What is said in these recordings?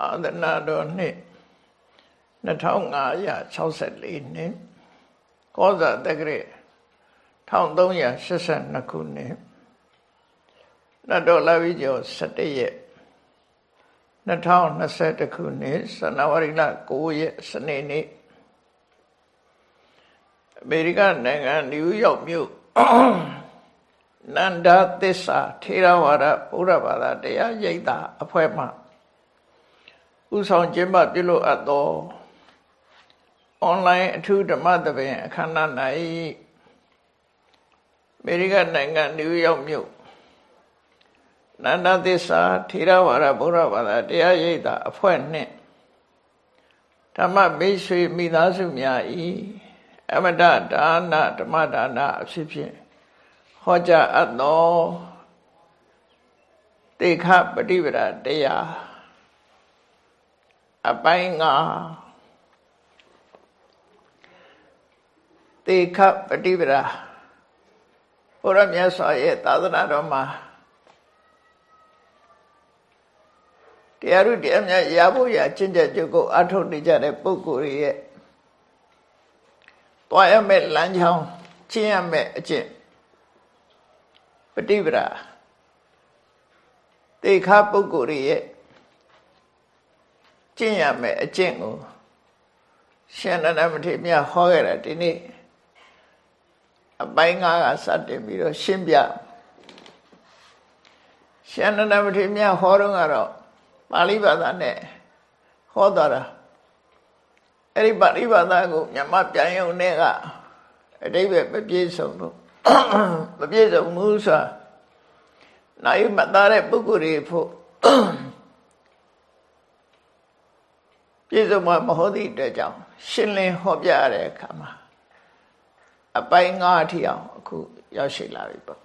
အာသနာတော်နှစ်2564နှစ်ကောဇာတက္ကရာ1382ခုနှစ်နတ်တော်လာပြီးကျော်17ရက်2021ခုနှစ်ဇန်နဝါရီလ9ရက်စနေနေ့အမေရိကန်နိုင်ငံနယူးယောက်မြို့နန္ဒသစ္စာထေရဝါဒဘုရားဘာသာတရားရိပ်သာအဖွဲ့မှ ဥဆောင်ကျင်းပပြုလုပ်အပ်သောအွန်လိုင်းအထူးဓမ္မသဘင်အခမ်းအနား၌အမေရိကန်နိုင်ငံနယူးယောက်မြို့နန္ဒသစ္စာထေရဝါဒဘုရားဘာသာတရားရိပ်သာအဖွဲ့နှင့်ဓမ္မမိတ်ဆွေမိသားစုများဤအမတဒါနဓမ္မဒါနအဖြစ်ဖြင့်ဟောကြားအပ်သောတေခပฏิပဒါတရား အပိုင်းငါတေခပฏิပဒါဘုရားမြတ်စွာရဲ့သာသနာတော်မှာတရားဥတရားမြတ်ရဖို့ရကျင့်ကြံကြုတ်ကိုအထုတ်နေကြတဲ့ပုဂ္ဂိုလ်ရဲ့တွားရမယ့်လမ်းကြောင်းကျင့်ရမယ့်အကျင့်ပฏิပဒါတေခပုဂ္ဂိုလ်ရဲ့ ကျင့်ရမယ်အကျင့်ကိုရှင်နန္ဒမထေရမြတ်ဟောခဲ့တာဒီနေ့အပိုင်းငါးကစတင်ပြီးတော့ရှင်းပြရှင်နန္ဒမထေရမြတ်ဟောတော့ကတော့ပါဠိဘာသာနဲ့ဟောတော်တာအဲ့ဒီပါဠိဘာသာကိုမြန်မာပြန်ရုံနဲ့ကအတိပ္ပယ်မပြည့်စုံလို့မပြည့်စုံဘူးဆိုတာနိုင်မသားတဲ့ပုဂ္ဂိုလ်တွေဖို့ ပြည့်စုံမှာမဟုတ်သည့်အတွက်ကြောင့်ရှင်းလင်းဟောပြရတဲ့အခါမှာအပိုင်း၅အထိအောင်အခုရောက်ရှိလာပြီပေါ့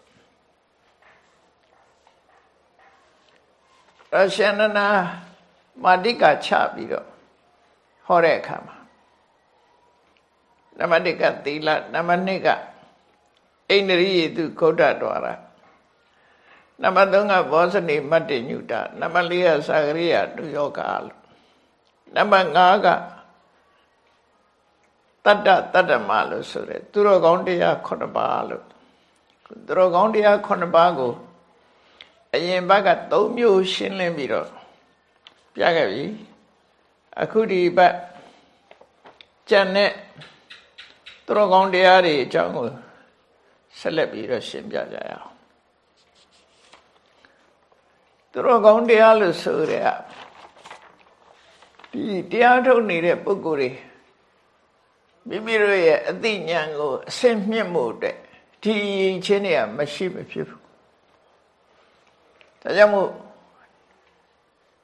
ရရှင်နနာမာတိကချပြီးတော့ဟောတဲ့အခါမှာနမတိကသီလနမနိကအိန္ဒြိယေတုဂௌဒတော်ရနမသုံးကဘောဇနိမတ္တညုတနမလေးကသာဂရိယတုယောဂလို့ နံပါတ်5ကတတ္တတတ္တမလို့ဆိုရဲသူတော်ကောင်းတရား9ပါးလို့သူတော်ကောင်းတရား9ပါးကိုအရင်ဘက်က3မျိုးရှင်းလင်းပြီးတော့ပြခဲ့ပြီအခုဒီဘက်ကြံတဲ့သူတော်ကောင်းတရားတွေအကြောင်းကိုဆက်လက်ပြီးတော့ရှင်းပြကြရအောင်သူတော်ကောင်းတရားလို့ဆိုရဲ ဒီတရားထုတ်နေတဲ့ပုဂ္ဂိုလ်တွေမိမိတို့ရဲ့အသိဉာဏ်ကိုအဆင့်မြင့်မှုတဲ့ဒီချင်းတွေကမရှိမဖြစ်ဘူးဒါကြောင့်မို့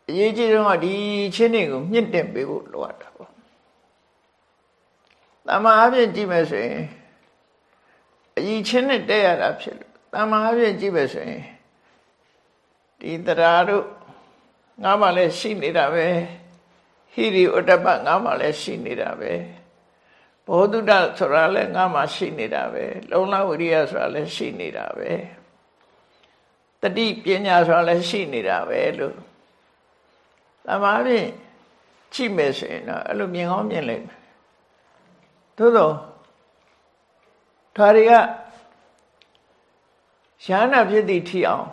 အရေးကြီးဆုံးကဒီချင်းတွေကိုမြင့်တင်ပေးဖို့လိုအပ်တာပေါ့တမန်အပြင်ကြည့်မယ်ဆိုရင်အရေးချင်းနဲ့တက်ရတာဖြစ်လို့တမန်အပြင်ကြည့်မယ်ဆိုရင်ဒီတရားတို့ငါမှလည်းရှိနေတာပဲ ဟိရိဥတ္တပငါမှလည်းရှိနေတာပဲဘောဓုတဆိုတာလည်းငါမှရှိနေတာပဲလုံလဝိရိယဆိုတာလည်းရှိနေတာပဲတတိပညာဆိုတာလည်းရှိနေတာပဲလို့သမားဖြင့်ကြည့်မယ်ဆိုရင်တော့အဲ့လိုမြင်ကောင်းမြင်လိမ့်မယ်သို့တော့ဒါတွေကရဟနာဖြစ်သည့်ထီအောင်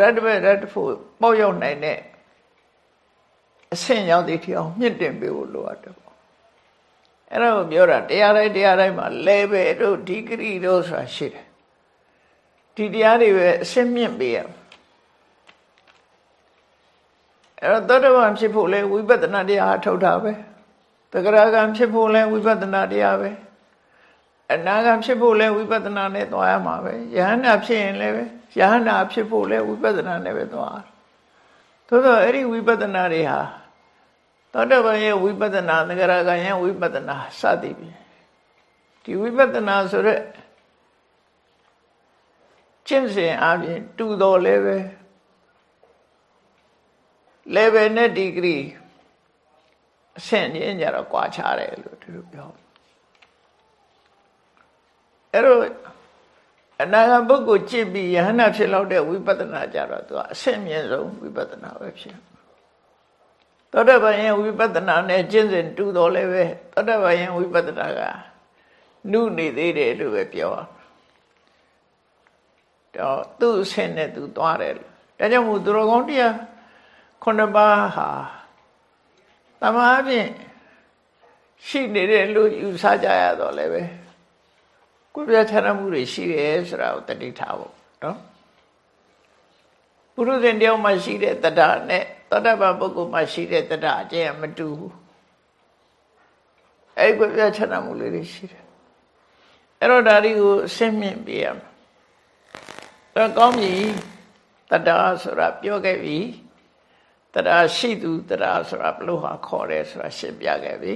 ရတ္တဘရတ္တဖို့ပေါ့ရောက်နိုင်တဲ့ အဆင့်ရောက်သည့်ထီအောင်မြင့်တင်ပေးဖို့လိုအပ်တယ်ပေါ့အဲ့ဒါကိုပြောတာတရားတိုင်းတရားတိုင်းမှာ level တို့ degree တို့ဆိုတာရှိတယ်ဒီတရားတွေပဲအဆင့်မြင့်ပေးရအဲ့တော့သောတပန်ဖြစ်ဖို့လဲဝိပဿနာတရားထုတ်တာပဲတဂရကံဖြစ်ဖို့လဲဝိပဿနာတရားပဲအနာဂံဖြစ်ဖို့လဲဝိပဿနာနဲ့သွားရမှာပဲယဟန္တာဖြစ်ရင်လည်းပဲယဟန္တာဖြစ်ဖို့လဲဝိပဿနာနဲ့ပဲသွားသို့တော့အဲ့ဒီဝိပဿနာတွေဟာ သောတပန်ရဲ့ဝိပဿနာသဂရကံရဲ့ဝိပဿနာစသည်ပြီဒီဝိပဿနာဆိုရက်ကျင့်စဉ်အပြင်တူတော်လည်းပဲ level နဲ့ degree အဆင့်ချင်းကြတော့ကွာခြားတယ်လို့သူတို့ပြောအဲ့တော့အနာဂတ်ပုဂ္ဂိုလ်ကြည့်ပြီးယဟနာဖြစ်လောက်တဲ့ဝိပဿနာကြတော့သူကအဆင့်မြင့်ဆုံးဝိပဿနာပဲဖြစ် သောတာပန်ရဲ့ဝိပဿနာနဲ့ကျင့်စဉ်တူတော်လည်းပဲသောတာပန်ရဲ့ဝိပဿနာကနုနေသေးတယ်လို့ပဲပြောတော့သူ့အဆင့်နဲ့သူသွားတယ်ဒါကြောင့်မို့သူတော်ကောင်းတရားခုနှစ်ပါးဟာတမန်အပြင်ရှိနေတယ်လို့ယူဆကြရတော့လည်းပဲကိုယ်ပြချမ်းမှုတွေရှိတယ်ဆိုတာကိုတတိထားဖို့နော် ပုရုဇဉ်တယောက်မှရှိတဲ့တတ္တနဲ့သောတပန်ပုဂ္ဂိုလ်မှရှိတဲ့တတ္တအကျင့်မတူဘူးအဲ့ကိုယ်ပြချမ်းမှုလေးတွေရှိတယ်အဲ့တော့ဒါတွေကိုအရှင်းမြင့်ပြရမယ်အဲ့ကောင်းပြီတတ္တဆိုတာပြောခဲ့ပြီတတ္တရှိသူတတ္တဆိုတာဘလို့ဟာခေါ်တယ်ဆိုတာရှင်းပြခဲ့ပြီ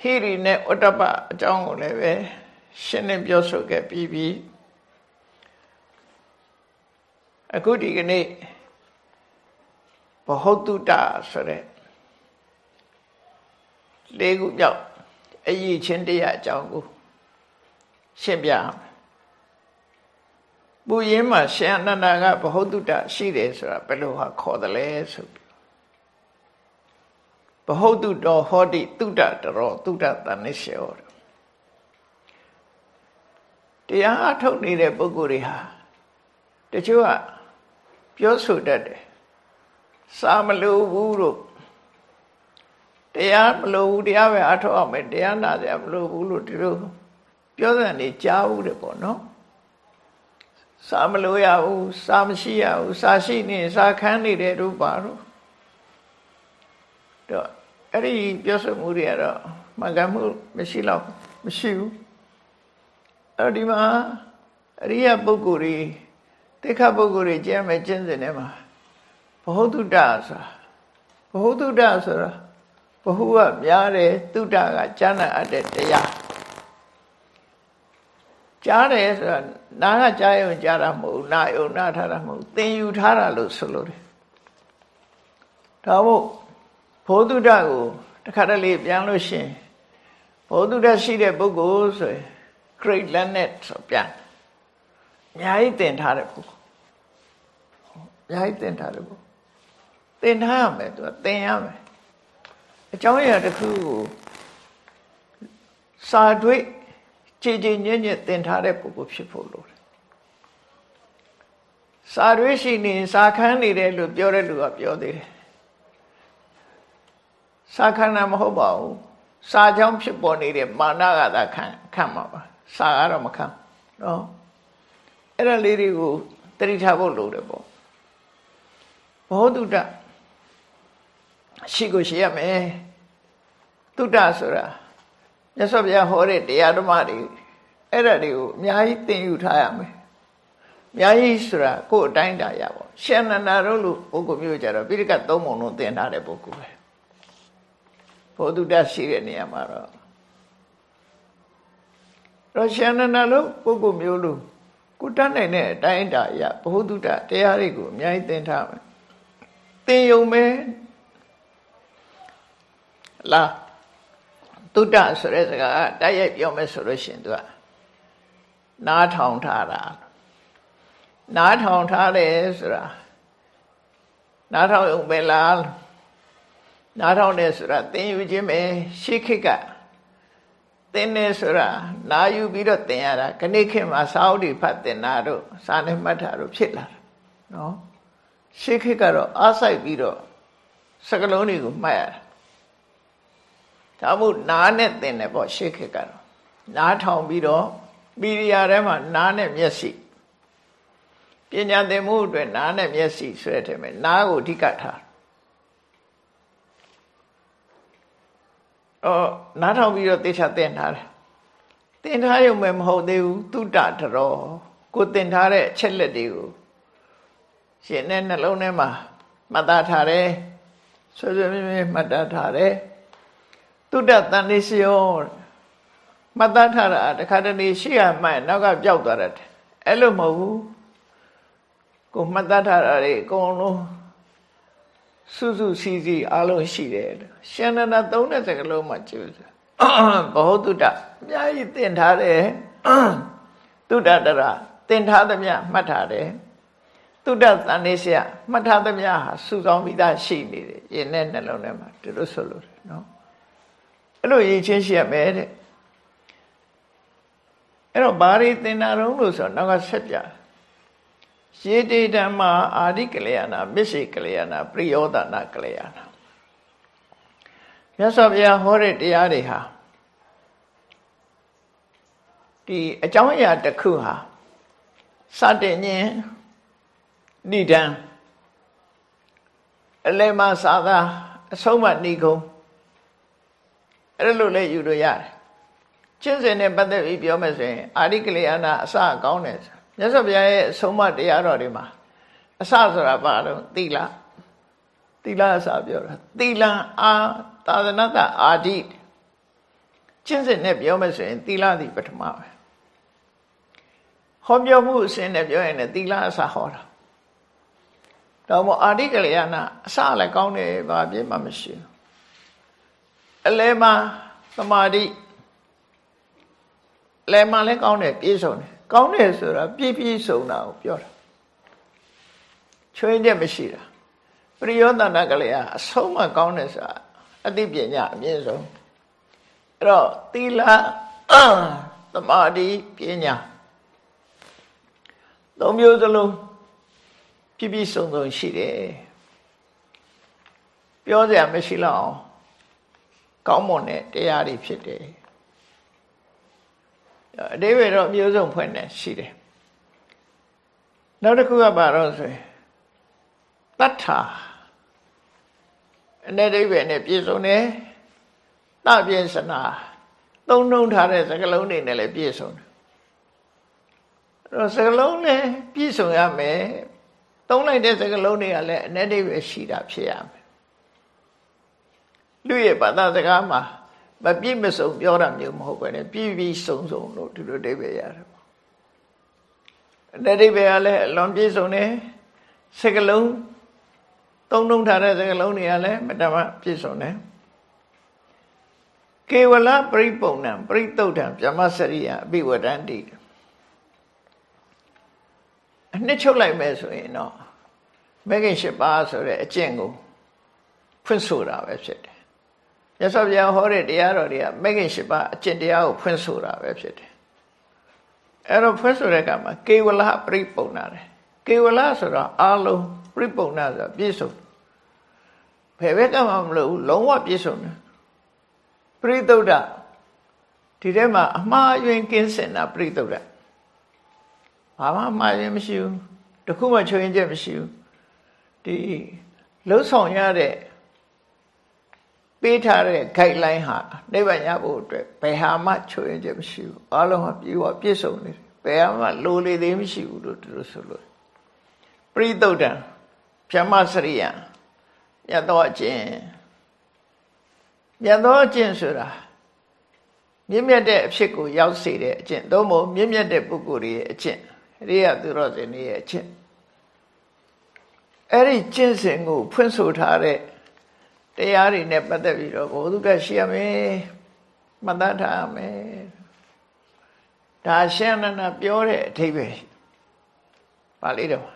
ဟိရိနဲ့ဥတ္တပအကြောင်းကိုလည်းပဲရှင်းလင်းပြောဆိုခဲ့ပြီးပြီ အခုဒီကနေ့ဘဟုတ်တုတဆိုတဲ့လေးခုမြောက်အရေးချင်းတရားအကြောင်းကိုရှင်းပြအောင်ပူရင်းမှာရှင်အနန္ဒာကဘဟုတ်တုတရှိတယ်ဆိုတာဘယ်လိုဟာခေါ်တယ်လဲဆိုပြီးဘဟုတ်တုတော်ဟောတိတုတတရောတုတတန်နိရှောတရားအထုတ်နေတဲ့ပုဂ္ဂိုလ်တွေဟာတချို့က ပြောဆိုတတ်တယ်စာမလို့ဘူးလို့တရားမလို့ဘူးတရားပဲအထောက်အောင်မယ်တရားနာကြမလို့ဘူးလို့ဒီလိုပြောတဲ့နေကြားဘူးတယ်ပေါ့နော်စာမလို့ရဘူးစာမရှိရဘူးစာရှိနေစာခန်းနေတယ်တို့ပါတော့တော့အဲ့ဒီပြောဆိုမှုတွေကတော့မှန်ကန်မှုမရှိတော့မရှိဘူးအဲ့ဒီမှာအရိယပုဂ္ဂိုလ်တွေ တိခပုဂ္ဂိုလ်တွေကျမ်းမဲ့ကျင့်စဉ်ထဲမှာဘဟုတုတ္တဆိုတာဘဟုတုတ္တဆိုတာဘဟုကများတယ်တုတ္တကကျမ်းနာအပ်တဲ့တရားကြားတယ်ဆိုတာနာကကြားရုံကြားတာမဟုတ်နာယုံနာထားတာမဟုတ်သင်ယူထားတာလို့ဆိုလို့တယ်ဒါမို့ဘောဓုတ္တကိုတခါတလေပြန်လို့ရှင်ဘောဓုတ္တရှိတဲ့ပုဂ္ဂိုလ်ဆိုရင် great learned ဆိုပြန် အများကြီးသင်ထားတဲ့ပုဂ္ဂိုလ်အများကြီးသင်ထားတဲ့ပုဂ္ဂိုလ်သင်ထားရမယ်သူကသင်ရမယ်အကြောင်းအရာတစ်ခုကိုစာတွေ့ကြည်ကြည်ညံ့ညံ့သင်ထားတဲ့ပုဂ္ဂိုလ်ဖြစ်ဖို့လိုတယ်စာတွေ့ရှိနေစာခန်းနေတယ်လို့ပြောတဲ့လူကပြောသေးတယ်စာခန်းတာမဟုတ်ပါဘူးစာကြောင့်ဖြစ်ပေါ်နေတဲ့မာနကသာခံခံမှာပါစာကတော့မခံနော် အဲ့ဒါလေးတွေကိုတတိထားဖို့လိုတယ်ပေါ့ဘောတုတရှိကိုရှိရမယ်တုတဆိုတာမြတ်စွာဘုရားဟောတဲ့တရားဓမ္မတွေအဲ့ဒါတွေကိုအများကြီးသင်ယူထားရမယ်အများကြီးဆိုတာကိုယ်အတိုင်းတာရပါရှင်နန္ဒာတို့လိုပုဂ္ဂိုလ်မျိုးကြတော့ပိဋကသုံးပုံလုံးသင်ထားတဲ့ပုဂ္ဂိုလ်ပဲဘောတုတရှိတဲ့နေရာမှာတော့ရရှင်နန္ဒာလိုပုဂ္ဂိုလ်မျိုးလို ကိုတတ်နိုင်တဲ့အတိုင်းတာရဘ ഹു တုတတရားတွေကိုအများကြီးသင်ထားမယ်သင်ယုံမယ်လားတုတ္တဆိုတဲ့စကားတိုက်ရိုက်ပြောမယ်ဆိုလို့ရှိရင်သူကနားထောင်ထားတာနားထောင်ထားတယ်ဆိုတာနားထောင်ုံပဲလားနားထောင်တယ်ဆိုတာသင်ယူခြင်းပဲရှေးခေတ်က သင်နေဆိုတာနာယူပြီးတော့သင်ရတာခဏခေတ်မှာစာအုပ်တွေဖတ်သင်တာတို့စာနဲ့မှတ်တာတို့ဖြစ်လာတာနော်ရှေးခေတ်ကတော့အားဆိုင်ပြီးတော့စကလုံးတွေကိုမှတ်ရတာဒါမို့နားနဲ့သင်တယ်ပေါ့ရှေ့ခေတ်ကတော့နားထောင်ပြီးတော့ပီရိယာထဲမှာနားနဲ့မျက်စိပညာသင်မှုအတွက်နားနဲ့မျက်စိဆွဲတယ်မယ်နားကိုအဓိကထား အော်နားထောင်ပြီးတော့သေချာသင်ထားတယ်သင်ထားရုံပဲမဟုတ်သေးဘူးတုတ္တတရောကိုသင်ထားတဲ့အချက်လက်တွေကိုရှင်တဲ့နှလုံးထဲမှာမှတ်သားထားတယ်ဆွေဆွေမြဲမြဲမှတ်သားထားတယ်တုဒ္ဒတန်နေစယောမှတ်သားထားတာတခါတလေရှိရမှန်နောက်ကပျောက်သွားတယ်အဲ့လိုမဟုတ်ဘူးကိုမှတ်သားထားတာတွေအကုန်လုံး စုစုစည်းစည်းအလုံးရှိတယ်ရှင်နန္ဒသုံးတဲ့စကလုံးမှာကျူးဘောတုဒ္ဒအများကြီးသင်ထားတယ်တုဒ္ဒတရသင်ထားသမျှမှတ်ထားတယ်တုဒ္ဒတန်နေဆရာမှတ်ထားသမျှဟာစုဆောင်ပြီးသားရှိနေတယ်ယင်နဲ့နှလုံးထဲမှာဒီလိုဆိုလို့တယ်နော်အဲ့လိုရင်ချင်းရှိရမယ်တဲ့အဲ့တော့ဘာရီသင်္နာရုံးလို့ဆိုတော့နောက်ကဆက်ပြ ရေတေဓမ္မာအာရိကလျာဏမစ္စေကလျာဏပရိယောဒနာကလျာဏမြတ်စွာဘုရားဟောတဲ့တရားတွေဟာဒီအကြောင်းအရာတစ်ခုဟာစတင်ခြင်းဏိဒံအလဲမသာသာအဆုံးမဏိကုံအဲ့လိုလည်းယူလို့ရတယ်ကျင့်စဉ်နဲ့ပတ်သက်ပြီးပြောမယ်ဆိုရင်အာရိကလေယနာအစကောင်းတယ် မြတ်စွာဘုရားရဲ့အဆုံးမတရားတော်တွေမှာအစဆိုတာဘာလို့သီလသီလအစပြောတာသီလအာသာသနာတအာဓိကျင့်စဉ်နဲ့ပြောမယ်ဆိုရင်သီလသည်ပထမပဲဟောပြောမှုအစဉ်နဲ့ပြောရင်လည်းသီလအစဟောတာတော့မအာဓိကလျာဏအစလည်းကောင်းတယ်ဘာပြည့်မှမရှိဘူးအလဲမှာသမာဓိလဲမှာလည်းကောင်းတယ်ပြည့်စုံတယ် ကောင်းတယ်ဆိုတာပြည့်ပြည့်စုံတာကိုပြောတာချွင်းချက်မရှိတာပရိယောသနာကလေးအဆုံးမကောင်းတယ်ဆိုတာအသိပညာအမြင့်ဆုံးအဲ့တော့သီလသမာဓိပညာသုံးမျိုးစလုံးပြည့်ပြည့်စုံစုံရှိတယ်ပြောစရာမရှိတော့အောင်ကောင်းမွန်တဲ့တရားတွေဖြစ်တယ် အတိပ္ပယ်တော့မျိုးစုံဖွင့်နေရှိတယ်နောက်တစ်ခုကဘာတော့ဆိုရင်တတ္ထာအနေအတိပ္ပယ်နဲ့ပြည့်စုံတယ်တပြင်းစနာသုံးနှုံထားတဲ့စကလုံးတွေနဲ့လည်းပြည့်စုံတယ်အဲ့တော့စကလုံးနဲ့ပြည့်စုံရမယ်သုံးလိုက်တဲ့စကလုံးတွေကလည်းအနေအတိပ္ပယ်ရှိတာဖြစ်ရမယ်လူရဲ့ဘာသာစကားမှာ မပြည့်မစုံပြောတာမျိုးမဟုတ်ပဲねပြည့်ပြီးစုံစုံလို့ဒီလိုအဓိပ္ပာယ်ရတယ်ပေါ့အဓိပ္ပာယ်ကလည်းအလွန်ပြည့်စုံတယ်စကလုံးသုံးလုံးထားတဲ့စကလုံးတွေကလည်းမတမပြည့်စုံတယ်ကေဝလပရိပုံဏံပရိတုဒ္ဓံဗြဟ္မစရိယအပိဝဒန္တိအနှစ်ချုပ်လိုက်မယ်ဆိုရင်တော့မဂ္ဂင်၈ပါးဆိုတဲ့အကျင့်ကိုဖွင့်ဆိုတာပဲဖြစ်တယ် မြတ်စွာဘုရားဟောတဲ့တရားတော်တွေကမဂ္ဂင်၈ပါးအကျင့်တရားကိုဖွင့်ဆိုတာပဲဖြစ်တယ်အဲ့တော့ဖွင့်ဆိုတဲ့အခါမှာကေဝလပရိပုံနာတယ်ကေဝလဆိုတော့အာလုံးပရိပုံနာဆိုပြည့်စုံဘယ်ဘက်ကမှမလို့လုံးဝပြည့်စုံတယ်ပရိသုဒ္ဓဒီထဲမှာအမှားအယွင်းကင်းစင်တာပရိသုဒ္ဓဘာမှအမှားအယွင်းမရှိဘူးတခုမှချွင်းချက်မရှိဘူးဒီလှုပ်ဆောင်ရတဲ့ ပေးထားတဲ့ guideline ဟာနိဗ္ဗာန်ရဖို့အတွက်ဘယ်ဟာမှချွေချက်မရှိဘူးအလုံးဟာပြေဝပြည့်စုံနေတယ်ဘယ်ဟာမှလိုလေသေးမရှိဘူးလို့သူတို့ဆိုလို့ပရိသုဒ္ဓံဗြဟ္မစရိယမြတ်သောအကျင့်မြတ်သောအကျင့်ဆိုတာမြင့်မြတ်တဲ့အဖြစ်ကိုရောက်စေတဲ့အကျင့်သို့မဟုတ်မြင့်မြတ်တဲ့ပုဂ္ဂိုလ်ရဲ့အကျင့်ရိယသူတော်စင်ရဲ့အကျင့်အဲ့ဒီကျင့်စဉ်ကိုဖွင့်ဆိုထားတဲ့ တရားတွေနဲ့ပတ်သက်ပြီးတော့ဘုသူကရှိရမယ်မှတ်သားထားရမယ်ဒါရှင်းနနာပြောတဲ့အထိပ္ပယ်ပါဠိတော်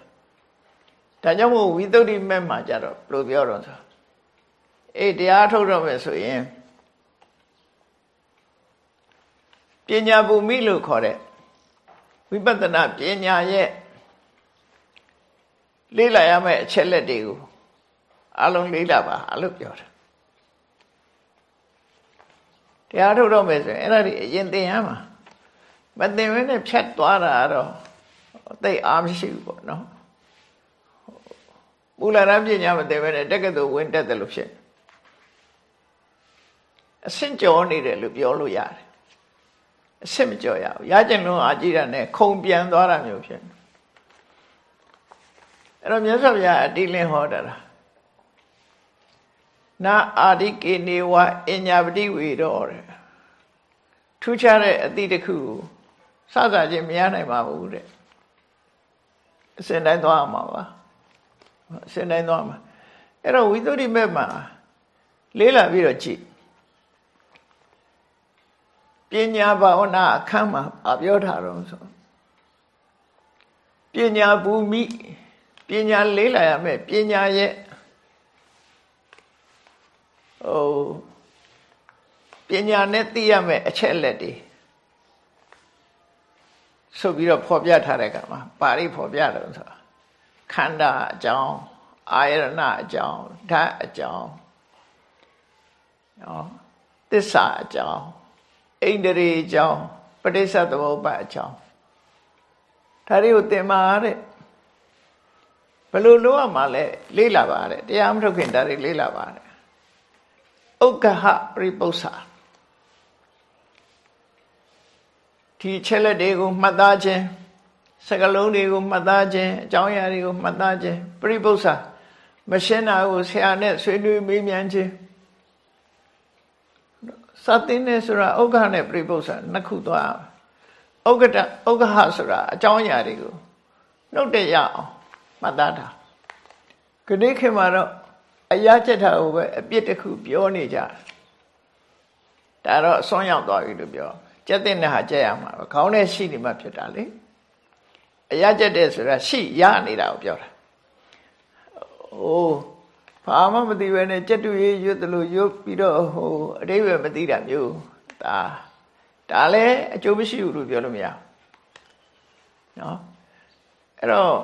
ဒါကြောင့်မို့ဝိသုဒ္ဓိမဲ့မှာကြတော့ဘယ်လိုပြောတော့ဆိုအေးတရားထုတ်တော့မယ်ဆိုရင်ပညာဘူမိလို့ခေါ်တဲ့ဝိပဿနာပညာရဲ့လေ့လာရမယ့်အချက်လက်တွေကို အလုံးလေးလာပါအလို့ပြောတာတရားထုတ်တော့မယ်ဆိုရင်အဲ့ဒါတွေအရင်သင်ရမှာမသင်ဘဲနဲ့ဖြတ်သွားတာတော့သိအားမရှိဘူးပေါ့နော်မူလရပညာမသင်ဘဲနဲ့တက္ကသိုလ်ဝင်တက်တယ်လို့ဖြစ်အဆင့်ကျော်နေတယ်လို့ပြောလို့ရတယ်အဆင့်မကျော်ရဘူးရကျင်လုံးအာကြည့်တာနဲ့ခုံပြန်သွားတာမျိုးဖြစ်အဲ့တော့မြတ်စွာဘုရားအတိလင်းဟောတာလား နာအာရိကေနေဝအညာပတိဝေတော့တဲ့ထူးခြားတဲ့အသည့်တစ်ခုစစချင်းမရနိုင်ပါဘူးတဲ့အစဉ်တိုင်းသွားမှာပါအစဉ်တိုင်းသွားမှာအဲ့တော့ဝိသုဒ္ဓိမဲ့မှာလေးလာပြီးတော့ကြည့်ပညာဘာဝနာအခန်းမှာအပြောထားတော့ဆိုပညာဘူမိပညာလေးလာရမယ်ပညာရဲ့ ဟိုပညာနဲ့သိရမယ်အချက်လက်တွေဆိုပြီးတော့ဖော်ပြထားတဲ့ကမှာပါဠိဖော်ပြတယ်ဆိုတာခန္ဓာအကြောင်းအာယရဏအကြောင်းဓာတ်အကြောင်းနော်သစ္စာအကြောင်းဣန္ဒြေအကြောင်းပဋိစ္စသမုပ္ပါအကြောင်းဒါတွေကိုသင်ပါတဲ့ဘယ်လိုလုပ်ရမှာလဲလေးလာပါတဲ့တရားမထုတ်ခင်ဒါတွေလေးလာပါတဲ့ ဥက္ကဟပရိပု္ပ္ပာဒီချက်လက်တွေကိုမှတ်သားခြင်းစကလုံးတွေကိုမှတ်သားခြင်းအကြောင်းအရာတွေကိုမှတ်သားခြင်းပရိပု္ပ္ပာမရှင်းတာကိုဆရာနဲ့ဆွေးနွေးမေးမြန်းခြင်းစသင်းနဲ့ဆိုတာဥက္ကနဲ့ပြိပု္ပ္ပာနှစ်ခုသွားဥက္ကတဥက္ကဟဆိုတာအကြောင်းအရာတွေကိုနှုတ်တဲ့ရအောင်မှတ်သားတာခဏခေတ်မှာတော့ အရာချက်တာကိုပဲအပြစ်တစ်ခုပြောနေကြဒါတော့အစွမ်းရောက်သွားပြီလို့ပြောကြက်တဲ့နဲ့ဟာကြက်ရမှာပဲခေါင်းနဲ့ရှိနေမှဖြစ်တာလေအရာချက်တဲ့ဆိုတာရှိရနေတာကိုပြောတာအိုးဘာမှမသိဘဲနဲ့ကြက်တူရေးရွတ်တယ်လို့ရွတ်ပြီးတော့ဟိုအတိပ္ပယ်မသိတာမျိုးဒါဒါလည်းအကျိုးမရှိဘူးလို့ပြောလို့မရနော်အဲ့တော့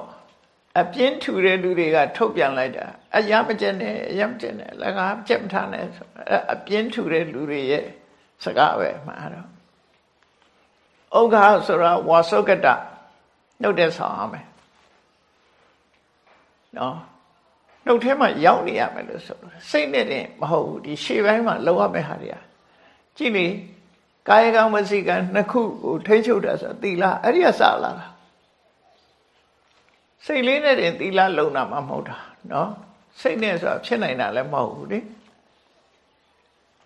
အပြင်းထူတဲ့လူတွေကထုတ်ပြန်လိုက်တာ အရမကျက်နဲ့အရမကျက်နဲ့လည်းကားကြက်မထားနဲ့ဆိုအပြင်းထူတဲ့လူတွေရဲ့စကားပဲမှားတော့ဥက္ခဆိုတာဝါစုကတနှုတ်တဲ့ဆောင်အောင်မယ်နော်နှုတ်ထဲမှာရောက်နေရမယ်လို့ဆိုလို့စိတ်နဲ့တင်မဟုတ်ဘူးဒီရှေ့ပိုင်းမှာလောရမယ့်ဟာတွေကကြည့်လေကာယကံဝစီကံနှစ်ခုကိုထိ ंछ ုပ်တာဆိုသီလအဲ့ဒီကစလာတာစိတ်လေးနဲ့တင်သီလလုံတာမှမဟုတ်တာနော် စိတ်နဲ့ဆိုတာဖြစ်နိုင်တာလည်းမဟုတ်ဘူးလေ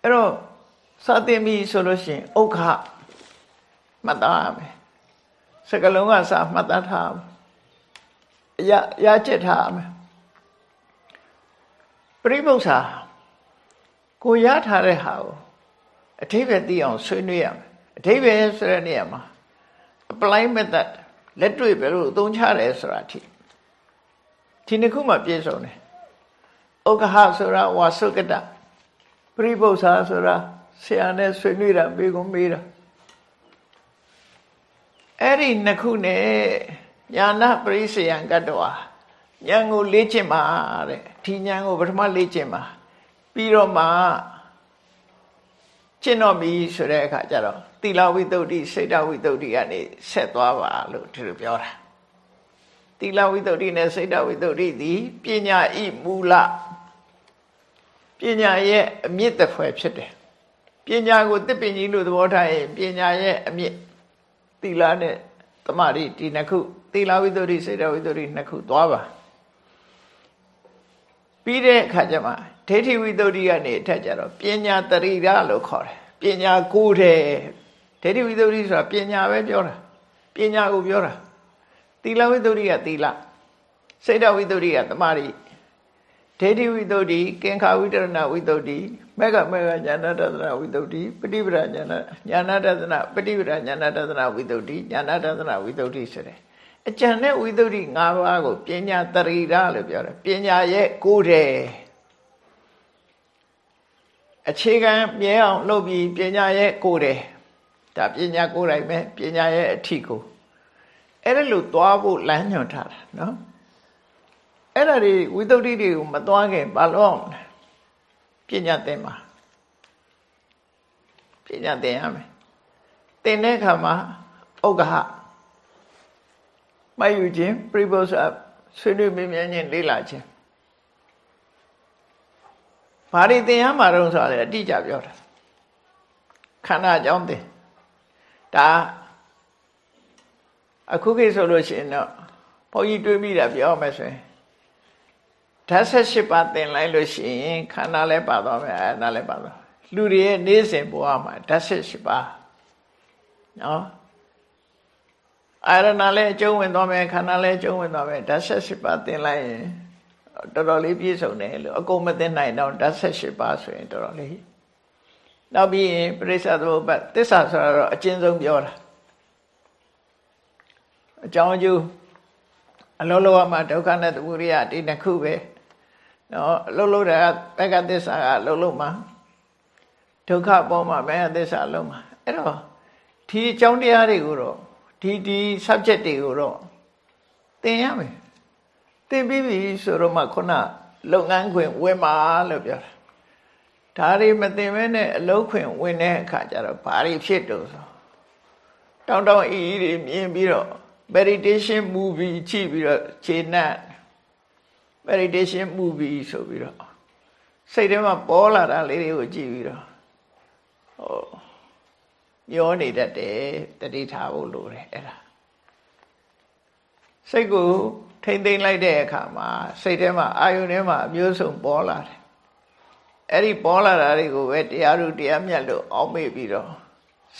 အဲ့တော့စတင်ပြီဆိုလို့ရှိရင်ဥက္ခမှတ်သားရမယ်စကလုံးကစမှတ်သားထားအရာရကျက်ထားရမယ်ပရိပု္ပ္ပာကိုရထားတဲ့ဟာကိုအထိပ္ပယ်သိအောင်ဆွေးနွေးရမယ်အထိပ္ပယ်ဆိုတဲ့နေရာမှာ apply method လက်တွေ့ပဲလို့အသုံးချတယ်ဆိုတာအထိဒီနှစ်ခုမှပြည့်စုံတယ် ဥက္ကဟဆိုတာဝါစုကတပရိပု္ပ္ပာဆိုတာဆရာနဲ့ဆွေးနွေးတာမေးကုန်မေးတာအဲ့ဒီနှစ်ခုနဲ့ညာနာပရိစေယံကတ္တဝါဉာဏ်ကိုလေ့ကျင့်ပါတဲ့ဒီဉာဏ်ကိုပထမလေ့ကျင့်ပါပြီးတော့မှကျင့်တော့ပြီဆိုတဲ့အခါကျတော့သီလဝိတ္တုစိတ်တဝိတ္တုကနေဆက်သွားပါလို့ဒီလိုပြောတာသီလဝိတ္တုနဲ့စိတ်တဝိတ္တုသည်ပညာဤမူလ ပညာရဲ့အမြင့်တစ်ဖွဲ့ဖြစ်တယ်ပညာကိုတစ်ပင်ကြီးလို့သဘောထားရင်ပညာရဲ့အမြင့်သီလနဲ့တမာရီဒီနှစ်ခုသီလဝိတ္တုစိတ်တဝိတ္တုနှစ်ခုသွားပါပြီးတဲ့အခါကျမှဒိဋ္ဌိဝိတ္တုကနေအထက်ကျတော့ပညာတရိရလို့ခေါ်တယ်ပညာကိုယ်တယ်ဒိဋ္ဌိဝိတ္တုဆိုတာပညာပဲပြောတာပညာကိုပြောတာသီလဝိတ္တုကသီလစိတ်တဝိတ္တုကတမာရီ ဒိဋ္ဌိဝိတ္တုကင်္ခာဝိတရဏဝိတ္တုမေဃမေဃညာဏတသနာဝိတ္တုပฏิပဒညာဏညာဏတသနာပฏิပဒညာဏတသနာဝိတ္တုညာဏတသနာဝိတ္တုဆိုတဲ့အကြံတဲ့ဝိသုဒ္ဓိ၅ပါးကိုပညာတရိရလို့ပြောတယ်ပညာရဲ့ကိုယ်တယ်အခြေခံမြဲအောင်လုပ်ပြီးပညာရဲ့ကိုယ်တယ်ဒါပညာကိုယ်တိုင်ပဲပညာရဲ့အထီကိုအဲ့ဒါလို့သွားဖို့လမ်းညွှန်ထားတာနော် အဲ့ဒါတွေဝိသုဒ္ဓိတွေကိုမသွားခင်ဘာလို့အောင်လဲပညာသင်ပါပညာသင်ရမယ်သင်တဲ့အခါမှာဥက္ကဟမှတ်ယူခြင်းပြိဘောဆာဆွေးနွေးမြင်မြင်ချင်းလေ့လာခြင်းဘာတွေသင်ရမှာတော့ဆိုရတယ်အတိအကျပြောတာခန္ဓာအကြောင်းသင်ဒါအခုခေတ်ဆိုလို့ရှိရင်တော့ဘုန်းကြီးတွေးမိတာပြောမယ်ဆိုရင် ဓာတ်ဆက်၈ပါးသင်လိုက်လို့ရှိရင်ခန္ဓာလည်းပါသွားမယ်အာနာလည်းပါသွားလူတွေရဲ့နေ့စဉ်ဘဝမှာဓာတ်ဆက်၈ပါးနော်အာရဏလည်းအကျုံးဝင်သွားမယ်ခန္ဓာလည်းအကျုံးဝင်သွားမယ်ဓာတ်ဆက်၈ပါးသင်လိုက်ရင်တော်တော်လေးပြည့်စုံတယ်လို့အကုန်မသိနိုင်တော့ဓာတ်ဆက်၈ပါးဆိုရင်တော်တော်လေးနောက်ပြီးရင်ပရိစ္ဆသမုပ္ပါသစ္စာဆိုတာတော့အကျဉ်းဆုံးပြောတာအကြောင်းအကျိုးအလုံးလုံးမှာဒုက္ခနဲ့သမုဒိယဒီနှစ်ခုပဲ နော်အလုံးလုံးတဲ့ဘက်ကသစ္စာကအလုံးလုံးမှာဒုက္ခပေါ်မှာဘက်ကသစ္စာလုံးမှာအဲ့တော့ဒီအကြောင်းတရားတွေကိုတော့ဒီဒီ subject တွေကိုတော့သင်ရမယ်သင်ပြီးပြီဆိုတော့မှခုနလုပ်ငန်းခွင်ဝင်ပါလို့ပြောတာဒါတွေမသင်မဲနဲ့အလုပ်ခွင်ဝင်တဲ့အခါကျတော့ဘာတွေဖြစ်တော့ဆိုတောင်းတောင်းအီအီတွေမြင်ပြီးတော့ meditation movie ကြည့်ပြီးတော့ခြေန က် meditation movie ဆိုပြီးတော့စိတ်ထဲမှာပေါ်လာတာလေးတွေကိုကြည့်ပြီးတော့ဟိုမျောနေတတ်တယ်တတိထားဖို့လိုတယ်အဲ့ဒါစိတ်ကိုထိမ့်သိမ့်လိုက်တဲ့အခါမှာစိတ်ထဲမှာအာယုန်ထဲမှာအမျိုးစုံပေါ်လာတယ်အဲ့ဒီပေါ်လာတာတွေကိုပဲတရားသူတရားမြတ်လို့အောက်မေ့ပြီးတော့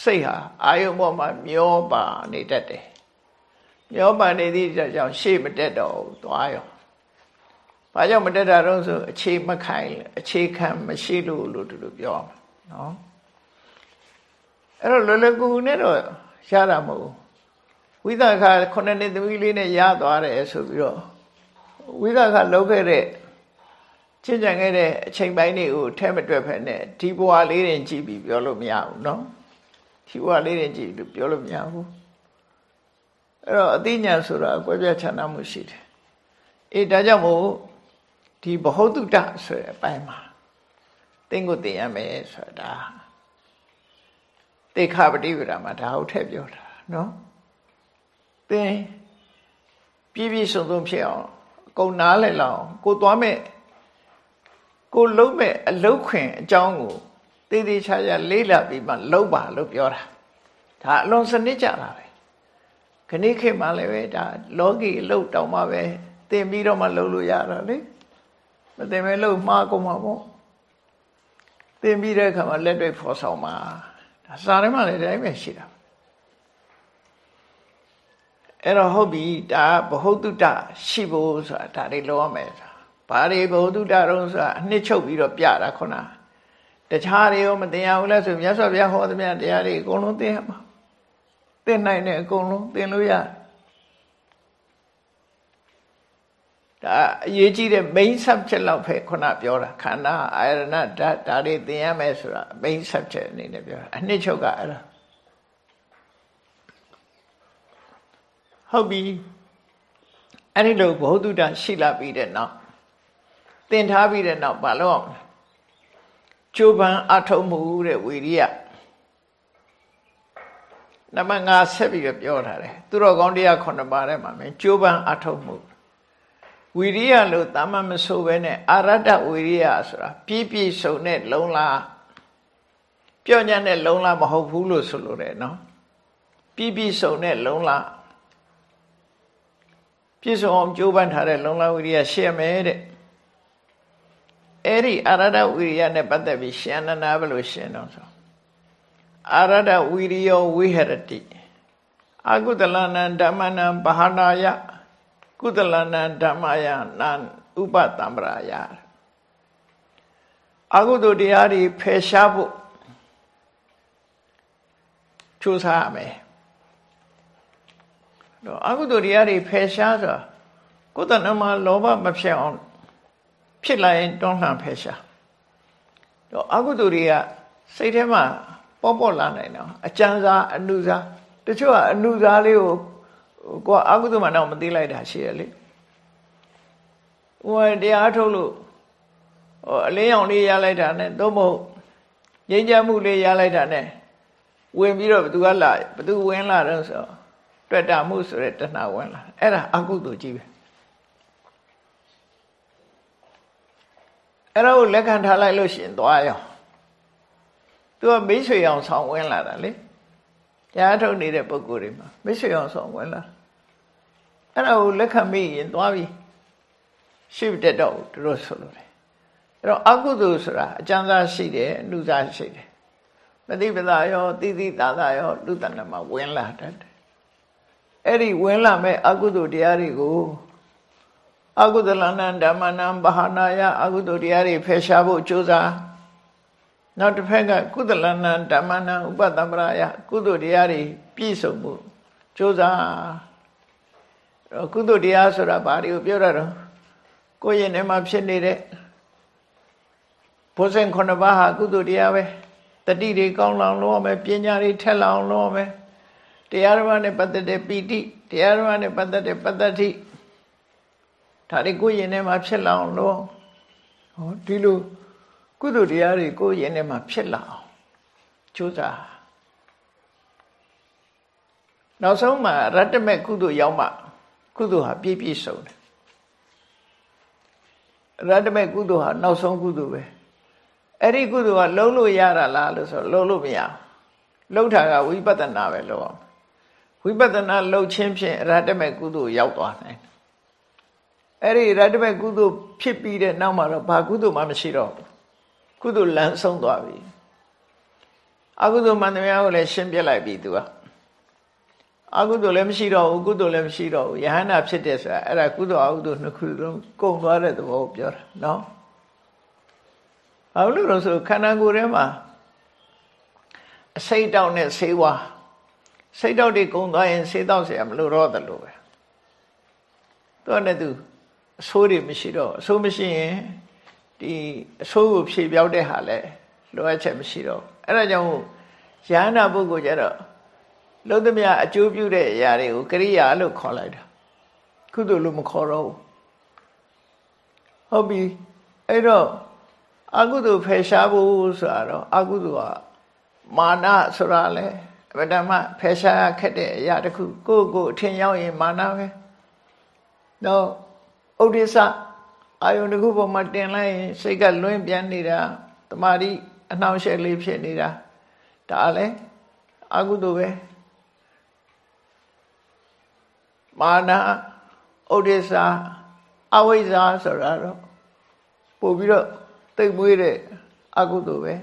စိတ်ဟာအာယုန်ပေါ်မှာမျောပါနေတတ်တယ်မျောပါနေသည့်ကြောင့်ရှေ့မတက်တော့ဘူးသွားရော ။ဘာကြောင့်မတက်တာတော့ဆိုအခြေမခိုင်အခြေခံမရှိလို့လို့ဒီလိုပြောအောင်နော်။အဲ့တော့လွယ်လွယ်ကူကူနဲ့တော့ရတာမဟုတ်ဘူး။ဝိသကခုနှစ်နှစ်သမီးလေးနဲ့ရသွားတယ်ဆိုပြီးတော့ဝိသကလောက်ခဲ့တဲ့ချင်းကြံခဲ့တဲ့အချိန်ပိုင်းတွေကိုထဲမတွက်ဖက်နဲ့ဒီဘဝလေးတင်ကြည့်ပြီးပြောလို့မရဘူးနော်။ဒီဘဝလေးတင်ကြည့်လို့ပြောလို့မရဘူး။အဲ့တော့အသိဉာဏ်ဆိုတာအကွဲပြားခြားနားမှုရှိတယ်။အေးဒါကြောင့်မို့ ဒီဘ ਹੁ တုတဆိုတဲ့အပိုင်းမှာသင်ကိုသင်ရမယ်ဆိုတာတေခပတိဝရမှာဒါဟုတ်ထည့်ပြောတာနော်သင်ပြည့်ပြည့်စုံစုံဖြစ်အောင်အကုန်နားလည်လောက်ကိုသွားမဲ့ကိုလုံးမဲ့အလုတ်ခွင်အကြောင်းကိုတေးသေးချာချာလေးလာပြီးမှလုံးပါလို့ပြောတာဒါအလွန်စနစ်ကြတာပဲခဏခေတ်မှလည်းပဲဒါလောကီအလုတ်တောင်မှပဲသင်ပြီးတော့မှလုံးလို့ရတာလေ မသင်မဲလို့မှားကုန်မှာပေါ့သင်ပြီးတဲ့အခါမှာလက်တွေ့ဖော်ဆောင်မှာဒါစာထဲမှာလည်းဒီတိုင်းပဲရှိတာအဲ့တော့ဟုတ်ပြီဒါဘ ਹੁ တုတရှိဖို့ဆိုတာဒါတွေလောရမယ်ဆိုတာဘာတွေဘ ਹੁ တုတတော့ဆိုတာအနှစ်ချုပ်ပြီးတော့ပြတာခုနတခြားတွေရောမတင်ရဘူးလဲဆိုမြတ်စွာဘုရားဟောသမျှတရားတွေအကုန်လုံးသင်ရမှာသင်နိုင်တဲ့အကုန်လုံးသင်လို့ရ ဒါအရေးကြီးတဲ့ main subject လောက်ပဲခုနပြောတာခန္ဓာအာရဏဓာတ်ဒါတွေသင်ရမယ်ဆိုတာ main subject အနေနဲ့ပြောတာအနှစ်ချုပ်ကအဲ့ဒါဟုတ်ပြီအဲ့ဒီလိုဘ ਹੁ တုတရှိလာပြီးတဲ့နောက်သင်ထားပြီးတဲ့နောက်ဘာလို့အောင်ကျိုးပန်းအထုံးမှုတဲ့ဝီရိယနံပါတ်5ဆက်ပြီးပြောထားတယ်သူတော်ကောင်းတရား9ပါးထဲမှာမင်းကျိုးပန်းအထုံးမှု ဝီရိယလို့တာမမဆိုပဲနဲ့အာရတ္တဝီရိယဆိုတာပြည့်ပြည့်စုံတဲ့လုံလားပြောညံ့တဲ့လုံလားမဟုတ်ဘူးလို့ဆိုလိုတယ်နော်ပြည့်ပြည့်စုံတဲ့လုံလားပြည့်စုံအောင်ကြိုးပမ်းထားတဲ့လုံလားဝီရိယရှင်းမယ်တဲ့အဲ့ဒီအာရတ္တဝီရိယနဲ့ပတ်သက်ပြီးရှင်းနာဘယ်လိုရှင်းတော့ဆိုအာရတ္တဝီရိယောဝိဟရတိအကုသလနံဓမ္မနံဘာဟာနာယ ကုသလနံဓမ္မယနံဥပတံပရာယအကုသိုလ်တရားတွေဖယ်ရှားဖို့ကြိုးစားရမယ်တော့အကုသိုလ်တရားတွေဖယ်ရှားဆိုတာကိုယ်တဏ္ဍမှာလောဘမဖြစ်အောင်ဖြစ်လာရင်တွန်းလှန်ဖယ်ရှားတော့အကုသိုလ်တွေကစိတ်ထဲမှာပေါ့ပေါ့လာနိုင်တော့အကျဉ်းစားအနုစားတချို့ကအနုစားလေးကို ကိုကအကုသိုလ်မှတော့မသိလိုက်တာရှိရလေဟိုတရားထုတ်လို့ဟိုအလင်းရောင်လေးရလိုက်တာနဲ့သို့မဟုတ်ငြိမ်းချမ်းမှုလေးရလိုက်တာနဲ့ဝင်ပြီးတော့ဘသူကလာဘသူဝင်လာတော့ဆိုတွေ့တာမှုဆိုတဲ့တဏှာဝင်လာအဲ့ဒါအကုသိုလ်ကြီးပဲအဲ့ဒါကိုလက်ခံထားလိုက်လို့ရှင်သွားရောသူကမိတ်ဆွေအောင်ဆောင်ဝင်လာတာလေ တရားထုတ်နေတဲ့ပုဂ္ဂိုလ်တွေမှာမိတ်ဆွေအောင်ဆောင်ဝင်လာအဲ့ဒါကိုလက်ခံမိရင်သွားပြီရှိတဲ့တော့သူတို့ဆိုလို့တယ်အဲ့တော့အကုသိုလ်ဆိုတာအကျဉ်းသားရှိတယ်အနုစားရှိတယ်မတိပဒါရောတိတိသာသာရောလူတဏ္ဍမှာဝင်လာတတ်တယ်အဲ့ဒီဝင်လာမဲ့အကုသိုလ်တရားတွေကိုအကုသလနံဓမ္မနံဘာဟာနာယအကုသိုလ်တရားတွေဖယ်ရှားဖို့ကြိုးစား နောက်တစ်ဖက်ကကုသလနံဓမ္မနံဥပတ္တမရာယကုသိုလ်တရားတွေပြည့်စုံမှုကြိုးစားကုသိုလ်တရားဆိုတာဘာတွေကိုပြောရတော့ကိုယ်ရင်ထဲမှာဖြစ်နေတဲ့ဘုဇင်ခုနှစ်ပါးဟာကုသိုလ်တရားပဲတတိတွေကောင်းလောင်လို့ရမယ်ပညာတွေထက်လောင်လို့ရမယ်တရားဓမ္မနဲ့ပတ်သက်တဲ့ပီတိတရားဓမ္မနဲ့ပတ်သက်တဲ့ပတ္တတိဒါတွေကိုယ်ရင်ထဲမှာဖြစ်လောင်လို့ဟောဒီလို ကုသိုလ်တရားတွေကိုယ်ရင်ထဲမှာဖြစ်လာအောင်ကြိုးစားနောက်ဆုံးမှာရတ္တမဲ့ကုသိုလ်ရောက်မှကုသိုလ်ဟာပြည့်ပြည့်စုံတယ်ရတ္တမဲ့ကုသိုလ်ဟာနောက်ဆုံးကုသိုလ်ပဲအဲ့ဒီကုသိုလ်ကလုံးလို့ရတာလားလို့ဆိုလုံးလို့မရလုံးတာကဝိပဿနာပဲလုံးအောင်ဝိပဿနာလှုပ်ခြင်းဖြင့်ရတ္တမဲ့ကုသိုလ်ရောက်သွားနိုင်အဲ့ဒီရတ္တမဲ့ကုသိုလ်ဖြစ်ပြီးတဲ့နောက်မှာတော့ဘာကုသိုလ်မှမရှိတော့ဘူး ကုသိုလ်လမ်းဆုံးသွားပြီအကုသိုလ်မှန်တရားကိုလည်းရှင်းပြလိုက်ပြီသူကအကုသိုလ်လည်းမရှိတော့ဘူးကုသိုလ်လည်းမရှိတော့ဘူးယဟန္တာဖြစ်တဲ့ဆိုတာအဲ့ဒါကုသိုလ်အကုသိုလ်နှစ်ခုလုံးကုန်သွားတဲ့သဘောကိုပြောတာနော်ဘာလို့လဲဆိုခန္ဓာကိုယ်ထဲမှာအစိတ်တောက်နဲ့ဆေးဝါးစိတ်တောက်တွေကုန်သွားရင်ဆေးတောက်เสียမလို့တော့တယ်လို့ပဲသူကလည်းသူအဆိုးတွေမရှိတော့အဆိုးမရှိရင် ဒီအဆိုးကိုဖြေပြောက်တဲ့ဟာလဲလိုအပ်ချက်မရှိတော့အဲ့ဒါကြောင့်ရဟန္တာပုဂ္ဂိုလ်ကျတော့လုံးသမျှအကျိုးပြုတဲ့အရာတွေကိုကရိယာလို့ခေါ်လိုက်တာကုသိုလ်လို့မခေါ်တော့ဘူးဟုတ်ပြီအဲ့တော့အကုသိုလ်ဖယ်ရှားဖို့ဆိုတာတော့အကုသိုလ်ကမာနဆိုတာလေဗဒမဖယ်ရှားခက်တဲ့အရာတခုကိုယ့်ကိုယ်အထင်ရောက်ရင်မာနပဲတော့ဥဒိစ္စ အာယုန်တစ်ခုပေါ်မှာတင်လိုက်ရင်စိတ်ကလွင့်ပြန်နေတာတမာတိအနှောင့်အယှက်လေးဖြစ်နေတာဒါလည်းအကုသိုလ်ပဲမာနဥဒိစ္စအဝိဇ္ဇာဆိုတာတော့ပို့ပြီးတော့တိတ်မွေးတဲ့အကုသိုလ်ပဲ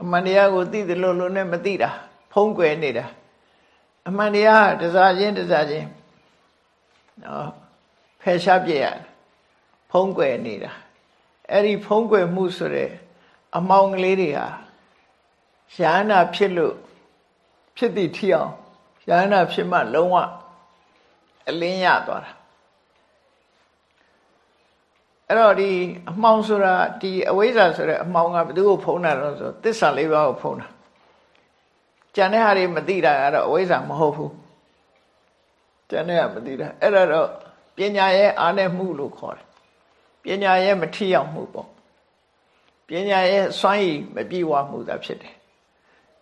အမှန်တရားကိုသိတယ်လို့လို့နဲ့မသိတာဖုံးကွယ်နေတာအမှန်တရားတစားချင်းတစားချင်းနော်ဖယ်ရှားပြရ ဖုံးကွယ်နေတာအဲ့ဒီဖုံးကွယ်မှုဆိုတဲ့အမောင်ကလေးတွေဟာရှားနာဖြစ်လို့ဖြစ်သည့်ထီအောင်ရှားနာဖြစ်မှလုံးဝအလင်းရသွားတာအဲ့တော့ဒီအမှောင်ဆိုတာဒီအဝိဇ္ဇာဆိုတဲ့အမှောင်ကဘယ်သူကိုဖုံးတာလဲဆိုသစ္စာလေးပါးကိုဖုံးတာကြံတဲ့ဟာတွေမသိတာကတော့အဝိဇ္ဇာမဟုတ်ဘူးကြံတဲ့ဟာမသိတာအဲ့ဒါတော့ပညာရဲ့အားနဲ့မှုလို့ခေါ်တယ် ပညာရဲ့မထီရောက်မှုပေါ့ပညာရဲ့စွမ်းရည်မပြည့်ဝမှုသာဖြစ်တယ်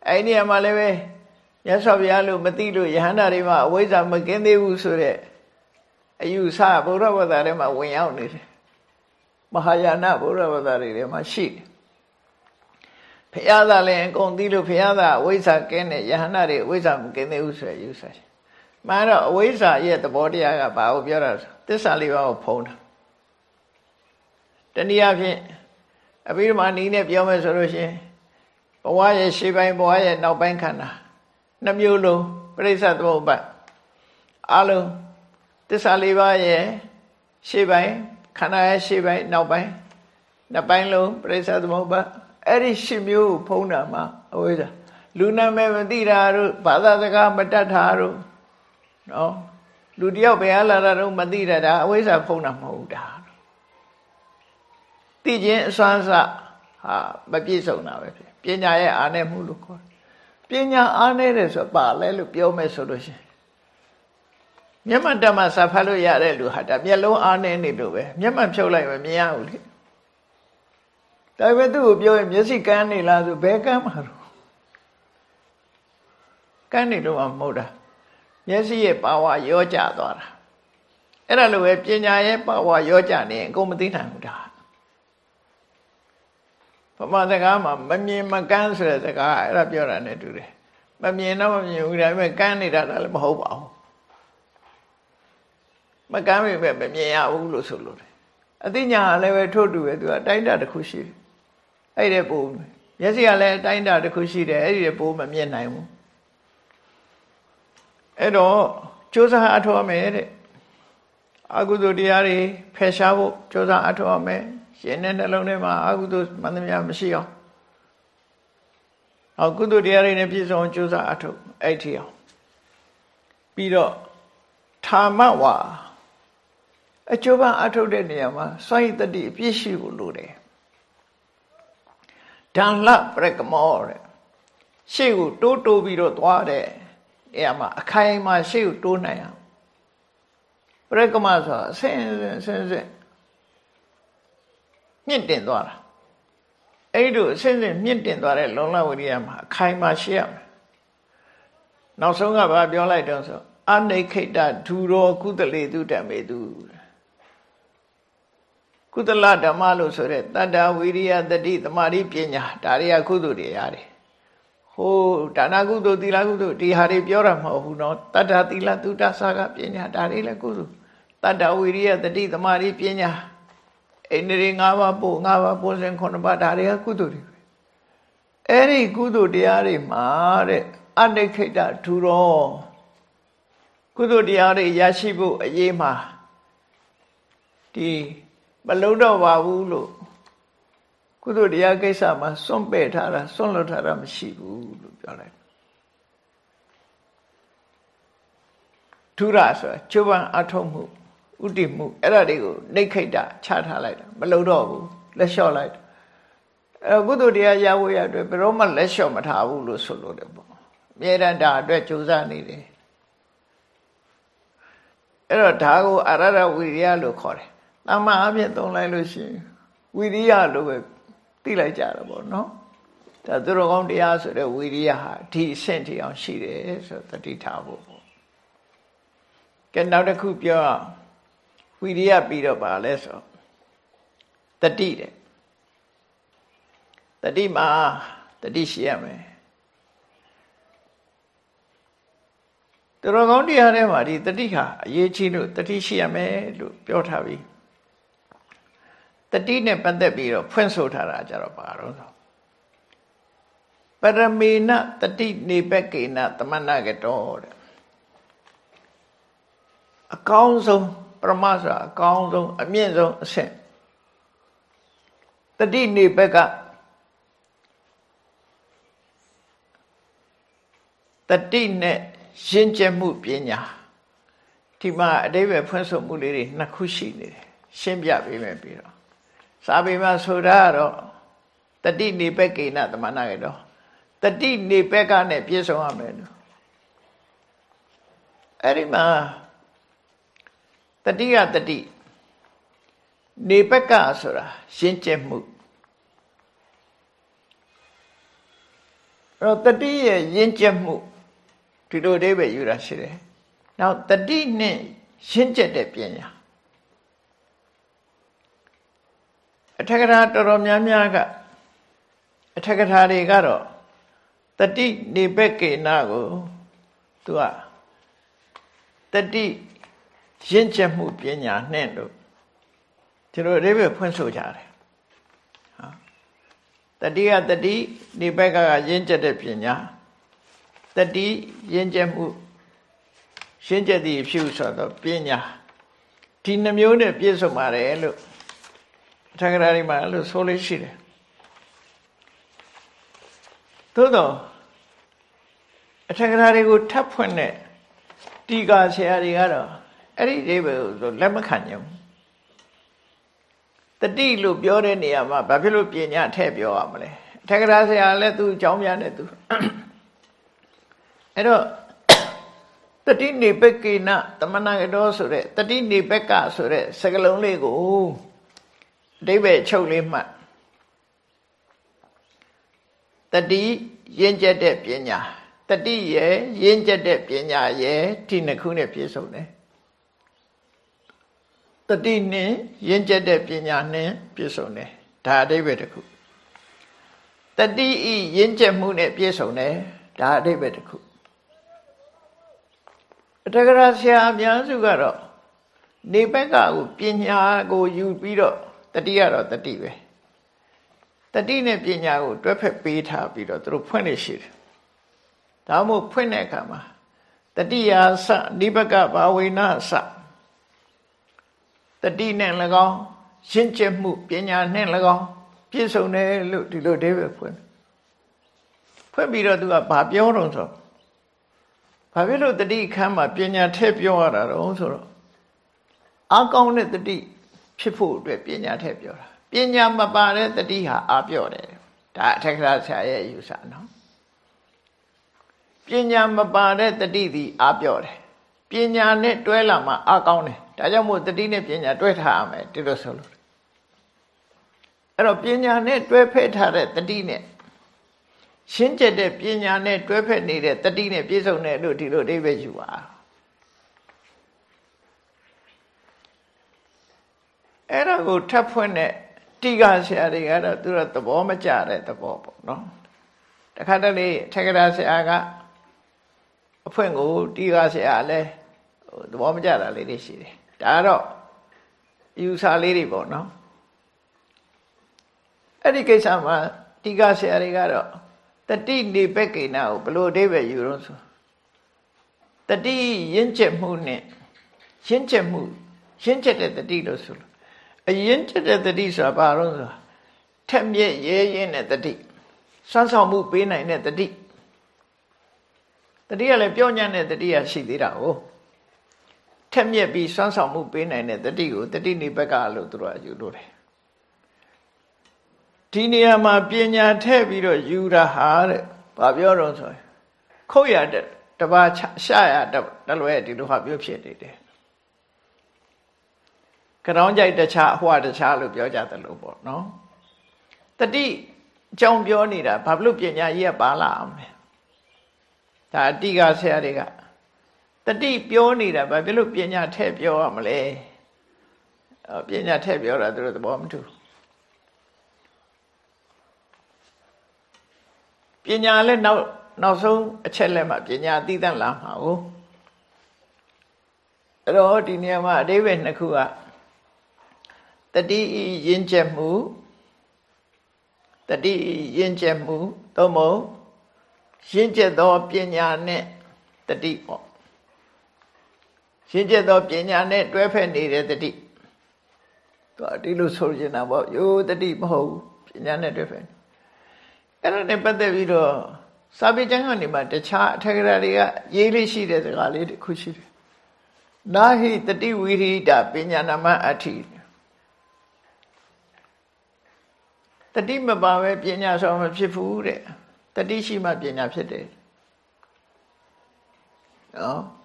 အဲ့ဒီနေရာမှာလည်းပဲမြတ်စွာဘုရားလို့မသိလို့ယဟန္တာတွေမှာအဝိဇ္ဇာမကင်းသေးဘူးဆိုတဲ့အယူဆဗုဒ္ဓဘာသာထဲမှာဝင်ရောက်နေတယ်မဟာယာနဗုဒ္ဓဘာသာတွေထဲမှာရှိတယ်ဖះသာလည်းအကုန်သိလို့ဖះသာအဝိဇ္ဇာကင်းတဲ့ယဟန္တာတွေအဝိဇ္ဇာမကင်းသေးဘူးဆိုတဲ့ယူဆတယ်မှန်တော့အဝိဇ္ဇာရဲ့သဘောတရားကဘာကိုပြောတာသစ္စာလေးပါးကိုဖုံးတာ တနည်းအားဖြင့်အဘိဓမ္မာနီးနဲ့ပြောမယ်ဆိုလို့ရှိရင်ဘဝရဲ့ရှေ့ပိုင်းဘဝရဲ့နောက်ပိုင်းခန္ဓာနှမျိုးလုံးပြိဿသမုပ္ပါအလုံးသစ္စာလေးပါးရဲ့ရှေ့ပိုင်းခန္ဓာရဲ့ရှေ့ပိုင်းနောက်ပိုင်းနှစ်ပိုင်းလုံးပြိဿသမုပ္ပါအဲ့ဒီရှစ်မျိုးကိုဖုံးတာမှာအဝိဇ္ဇာလူနာမည်မသိတာတို့ဘာသာစကားမတတ်တာတို့နော်လူတယောက်ဘယ်လာတာတော့မသိတာဒါအဝိဇ္ဇာဖုံးတာမဟုတ်တာ သိခြင်းအစွမ်းစဟာမပြည့်စုံတာပဲဖြစ်ပညာရဲ့အားနည်းမှုလို့ခေါ်ပညာအားနည်းတယ်ဆိုပါလဲလို့ပြောမယ်ဆိုလို့ရှိရင်မျက်မှန်တမစာဖတ်လို့ရတဲ့လူဟာဒါမျက်လုံးအားနည်းနေလို့ပဲမျက်မှန်ဖြုတ်လိုက်မမြင်ရဘူးလေဒါပေမဲ့သူ့ကိုပြောရင်မျက်စိကန်းနေလားဆိုဘယ်ကန်းမှာတော့ကန်းနေလို့မှမဟုတ်တာမျက်စိရဲ့ပါဝါရောကျသွားတာအဲ့ဒါလိုပဲပညာရဲ့ပါဝါရောကျနေရင်အကုန်မသိနိုင်ဘူးဒါ ဗမာစကားမှာမမြင်မကန်းဆိုတဲ့စကားအဲ့ဒါပြောတာ ਨੇ တူတယ်မမြင်တော့မမြင်ဘူးဒါပေမဲ့ကန်းနေတာလည်းမဟုတ်ပါဘူးမကန်းပေမဲ့မမြင်ရဘူးလို့ဆိုလို့တယ်အသိဉာဏ်လည်းပဲထို့တူပဲသူကတိုင်းတာတစ်ခုရှိတယ်အဲ့ဒီပို့မျက်စိကလည်းတိုင်းတာတစ်ခုရှိတယ်အဲ့ဒီပို့မမြင်နိုင်ဘူးအဲ့တော့ကြိုးစားအထောက်မယ်တဲ့အကုသိုလ်တရားတွေဖယ်ရှားဖို့ကြိုးစားအထောက်မယ် ရှင်တဲ့နှလုံးထဲမှာအကုသိုလ်မှန်သမျှမရှိအောင်အကုသိုလ်တရားတွေနဲ့ပြည့်စုံကြိုးစားအထောက်အဲ့ဒီအောင်ပြီးတော့ဌာမဝါအကျိုးပန်းအထုတ်တဲ့နေရာမှာစွန့်ရည်တတိအပြည့်ရှိဖို့လိုတယ်ဒန်လပရကမောတဲ့ရှေ့ကိုတိုးတိုးပြီးတော့သွားတဲ့နေရာမှာအခိုင်အမာရှေ့ကိုတိုးနိုင်အောင်ပရကမဆိုတာအစင်းစင်းစင်း မြင့်တင်သွားတာအဲ့ဒီအစင်းစင်းမြင့်တင်သွားတဲ့လုံလဝိရိယမှာအခိုင်အမာရှိရမယ်နောက်ဆုံးကဘာပြောလိုက်တော့ဆိုအနိခိတဒူရောကုသလေတုတမေတုကုသလဓမ္မလို့ဆိုတဲ့တတ္တဝိရိယတတိသမာဓိပညာဒါတွေကကုသိုလ်တွေရတယ်ဟိုဒါနကုသိုလ်သီလကုသိုလ်ဒီဟာတွေပြောတာမဟုတ်ဘူးနော်တတ္တသီလသုတ္တစာကပညာဒါတွေလည်းကုသိုလ်တတ္တဝိရိယတတိသမာဓိပညာ အိန္ဒြေ၅ပါးပို့၅ပါးပို့စဉ်9ပါးဒါတွေကကုသိုလ်တွေအဲ့ဒီကုသိုလ်တရားတွေမှာတဲ့အနိခိတထူရောကုသိုလ်တရားတွေရရှိဖို့အရေးမှာဒီမလုံးတော့ပါဘူးလို့ကုသိုလ်တရားကိစ္စမှာစွန့်ပယ်ထားတာစွန့်လွတ်ထားတာမရှိဘူးလို့ပြောလိုက်ထူရဆိုတာကျုပ်ပန်းအထုံးမှု ဥတည်မှုအဲ့ဒါတွေကိုနှိတ်ခိတ်တာချထားလိုက်တာမလုံးတော့ဘူးလက်လျှော့လိုက်အဲ့ကုသိုလ်တရားရဖို့ရအတွက်ဘယ်တော့မှလက်လျှော့မထားဘူးလို့ဆိုလို့တယ်ပေါ့အမြဲတမ်းဒါအတွက်ကြိုးစားနေတယ်အဲ့တော့ဒါကိုအရရဝိရိယလို့ခေါ်တယ်။တမန်အပြင်သုံးလိုက်လို့ရှိရင်ဝိရိယလို့ပဲသိလိုက်ကြတာပေါ့နော်။ဒါသူတော်ကောင်းတရားဆိုတဲ့ဝိရိယဟာဒီအဆင့်ထိအောင်ရှိတယ်ဆိုတတိထားဖို့ပေါ့။ကဲနောက်တစ်ခုပြော ဝိရိယပြီးတော့ပါလဲဆိုတတိတဲ့တတိမှာတတိရှိရမယ်သူတော်ကောင်းတရားထဲမှာဒီတတိဟာအရေးကြီးလို့တတိရှိရမယ်လို့ပြောထားပြီးတတိနဲ့ပတ်သက်ပြီးတော့ဖွင့်ဆိုထားတာကြတော့ဘာလို့ဆိုပရမေနတတိနေဘကေနသမဏကတောတဲ့အကောင်းဆုံး ပရမဆိုတာအကောင်းဆုံးအမြင့်ဆုံးအဆင့်တတိနေဘက်ကတတိနဲ့ရှင်းကျက်မှုပညာဒီမှာအတိပ္ပယ်ဖွင့်ဆိုမှုလေးတွေနှစ်ခုရှိနေတယ်ရှင်းပြပေးမယ်ပြီးတော့စာပေမှာဆိုတာကတော့တတိနေဘက်ကိနသမဏကေတော့တတိနေဘက်ကနဲ့ပြည့်စုံရမယ်လို့အဲ့ဒီမှာ တတိယတတိနေဘက်ကဆိုတာရှင်းကျက်မှုအဲ့တော့တတိရဲ့ရင်းကျက်မှုဒီလိုအဓိပ္ပာယ်ယူတာရှိတယ်။နောက်တတိနဲ့ရှင်းကျက်တဲ့ပညာအထက်ကထာတော်တော်များများကအထက်ကထာတွေကတော့တတိနေဘက်ကေနာကိုသူကတတိ ရင့်ကျက်မှုပညာနဲ့လို့ဒီလိုအဓိပ္ပာယ်ဖွင့်ဆိုကြတယ်ဟာတတိကတတိနေဘက်ကကရင့်ကျက်တဲ့ပညာတတိရင့်ကျက်မှုရှင်းကျက်သည့်ဖြူဆိုတော့ပညာဒီနှမျိုးနဲ့ပြည့်စုံပါတယ်လို့အထက်ကရာတွေမှာအဲ့လိုဆိုလို့ရှိတယ်သို့တော့အထက်ကရာတွေကိုထပ်ဖွင့်တဲ့တီကာဆရာတွေကတော့ အဲ့ဒီအိဗယ်ကိုလက်မခံကြဘူးတတိလို့ပြောတဲ့နေရာမှာဘာဖြစ်လို့ပညာထည့်ပြောရမလဲအထက်ကရာဆရာလည်းသူအကြောင်းပြတယ်သူအဲ့တော့တတိနေပကေနတမနာကတော်ဆိုတဲ့တတိနေပကဆိုတဲ့စကလုံးလေးကိုအတိဘယ်ချုပ်လေးမှတ်တတိရင့်ကျက်တဲ့ပညာတတိရဲ့ရင့်ကျက်တဲ့ပညာရဲ့ဒီနှစ်ခုနဲ့ပြည့်စုံတယ် တတိနဲ့ရင့်ကျက်တဲ့ပညာနဲ့ပြည့်စုံတယ်ဒါအတိဘယ်တစ်ခုတတိဤရင့်ကျက်မှုနဲ့ပြည့်စုံတယ်ဒါအတိဘယ်တစ်ခုအတကရာဆရာအများစုကတော့နေဘက်ကကိုပညာကိုယူပြီးတော့တတိယတော့တတိပဲတတိနဲ့ပညာကိုတွဲဖက်ပေးထားပြီးတော့သူတို့ဖွင့်နေရှိတယ်ဒါမှမဟုတ်ဖွင့်တဲ့အခါမှာတတိယာစနိဘကဘာဝေနစ တတိနဲ့၎င်းရှင်းကျက်မှုပညာနဲ့၎င်းပြည့်စုံတယ်လို့ဒီလိုအဓိပ္ပာယ်ဖွင့်ဖွင့်ပြီးတော့သူကဘာပြောတော့ဆိုဘဘာဖြစ်လို့တတိခမ်းမှာပညာထည့်ပြောရတာတော့ဆိုတော့အကောင်းတဲ့တတိဖြစ်ဖို့အတွက်ပညာထည့်ပြောတာပညာမပါတဲ့တတိဟာအပြော့တယ်ဒါအထက်ကရာဆရာရဲ့ယူဆနော်ပညာမပါတဲ့တတိသည်အပြော့တယ်ပညာနဲ့တွဲလာမှအကောင်းတယ် ဒါကြောင့်မို့တတိနဲ့ပညာတွဲထားရမယ်ဒီလိုဆိုလို့အဲ့တော့ပညာနဲ့တွဲဖက်ထားတဲ့တတိနဲ့ရှင်းကျက်တဲ့ပညာနဲ့တွဲဖက်နေတဲ့တတိနဲ့ပြည့်စုံတဲ့လို့ဒီလိုအိဗယ်ယူပါအဲ့ဒါကိုထပ်ဖွင့်တဲ့တိကဆရာတွေကတော့သူတို့သဘောမကျတဲ့သဘောပေါ့နော်တခါတလေထက်ကရာဆရာကအဖွင့်ကိုတိကဆရာလည်းသဘောမကျတာလေးတွေရှိတယ် ဒါကတော့ယူဆလေးတွေပေါ့နော်အဲ့ဒီကိစ္စမှာတိကဆရာတွေကတော့တတိနေပက္ကိနာကိုဘလို့အဓိပ္ပာယ်ယူလို့ဆိုတတိရင့်ကျက်မှုနဲ့ရင့်ကျက်မှုရင့်ကျက်တဲ့တတိလို့ဆိုလို့အရင်ကျက်တဲ့တတိဆိုတာဘာလို့ဆိုထက်မြက်ရဲရင်တဲ့တတိစွမ်းဆောင်မှုပေးနိုင်တဲ့တတိတတိကလည်းပြောညံ့တဲ့တတိကရှိသေးတာကိုထ က်မြက်ပြီးစွမ်းဆောင်မှုပေးနိုင်တဲ့တတိကိုတတိနိဘက်ကလို့သူတို့ကယူလို့တယ်ဒီနေရာမှာပညာထည့်ပြီးတော့ယူတာဟာတဲ့ဘာပြောတော့ဆိုရင်ခုတ်ရတပါရှာရတလွဲဒီလိုဟာပြောဖြစ်နေတယ်ကြောင်းကြိုက်တခြားအဟွာတခြားလို့ပြောကြတယ်လို့ပေါ့နော်တတိအကြောင်းပြောနေတာဘာလို့ပညာကြီးကပါလာအောင်လဲဒါအတိကဆရာတွေက တတိပြောနေတာဘာဖြစ်လို့ပညာထည့်ပြောရမလဲပညာထည့်ပြောတာသူတို့သဘောမတူပညာလည်းနောက်နောက်ဆုံးအချက်လက်မှာပညာသိတတ်လာမှာ哦အဲ့တော့ဒီနေရာမှာအတိပ္ပယ်နှစ်ခုကတတိရင်းချက်မှုတတိရင်းချက်မှုသို့မဟုတ်ရင်းချက်သောပညာနဲ့တတိပေါ့ ရှင်းကျက်သောပညာနဲ့တွဲဖက်နေတဲ့တတိသူဒီလိုဆိုချင်တာပေါ့ယိုတတိမဟုတ်ပညာနဲ့တွဲဖက်အဲ့ဒါနဲ့ပတ်သက်ပြီးတော့စာပေကျမ်းကနေမှတခြားအထက်ကရာတွေကရေးလေးရှိတဲ့စကားလေးတစ်ခုရှိတယ်နာဟိတတိဝိရိတာပညာနာမအဋ္ဌိတတိမပါပဲပညာဆောင်မဖြစ်ဘူးတဲ့တတိရှိမှပညာဖြစ်တယ်နော်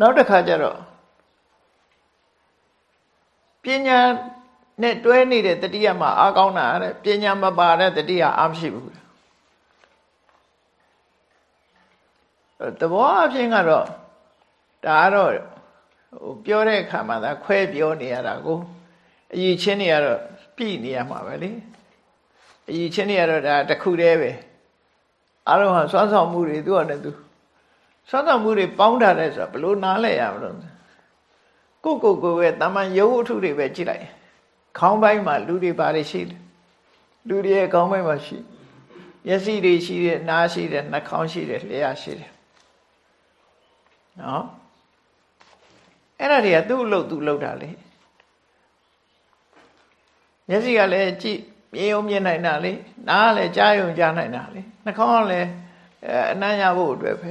နောက်တစ်ခါကျတော့ပညာနဲ့တွဲနေတဲ့တတိယမှာအားကောင်းတာတဲ့ပညာမပါတဲ့တတိယအားမရှိဘူးတဘောအဖြစ်ကတော့ဒါကတော့ဟိုပြောတဲ့အခါမှာသာခွဲပြောနေရတာကိုအည်ချင်းတွေကတော့ပြည်နေရမှာပဲလေအည်ချင်းတွေကတော့ဒါတခုတည်းပဲအားလုံးဟာစွမ်းဆောင်မှုတွေသူ့အနေနဲ့သူ စွမ်းဆောင်မှုတွေပေါင်းထားတဲ့ဆိုတာဘလို့နားလဲရမလို့ကိုကိုကိုပဲတာမန်ရုပ်ဝတ္ထုတွေပဲကြည့်လိုက်ခေါင်းပိုင်းမှာလူတွေပါတယ်ရှိတယ်လူတွေရဲ့ခေါင်းပိုင်းမှာရှိမျက်စိတွေရှိတယ်နားရှိတယ်နှာခေါင်းရှိတယ်လျှာရှိတယ်နော်အဲ့ဒါတွေကသူ့အလုပ်သူ့လုပ်တာလေမျက်စိကလည်းကြည့်မြင်ုံမြင်နိုင်တာလေနားကလည်းကြားယုံကြားနိုင်တာလေနှာခေါင်းကလည်းအနမ်းရဖို့အတွက်ပဲ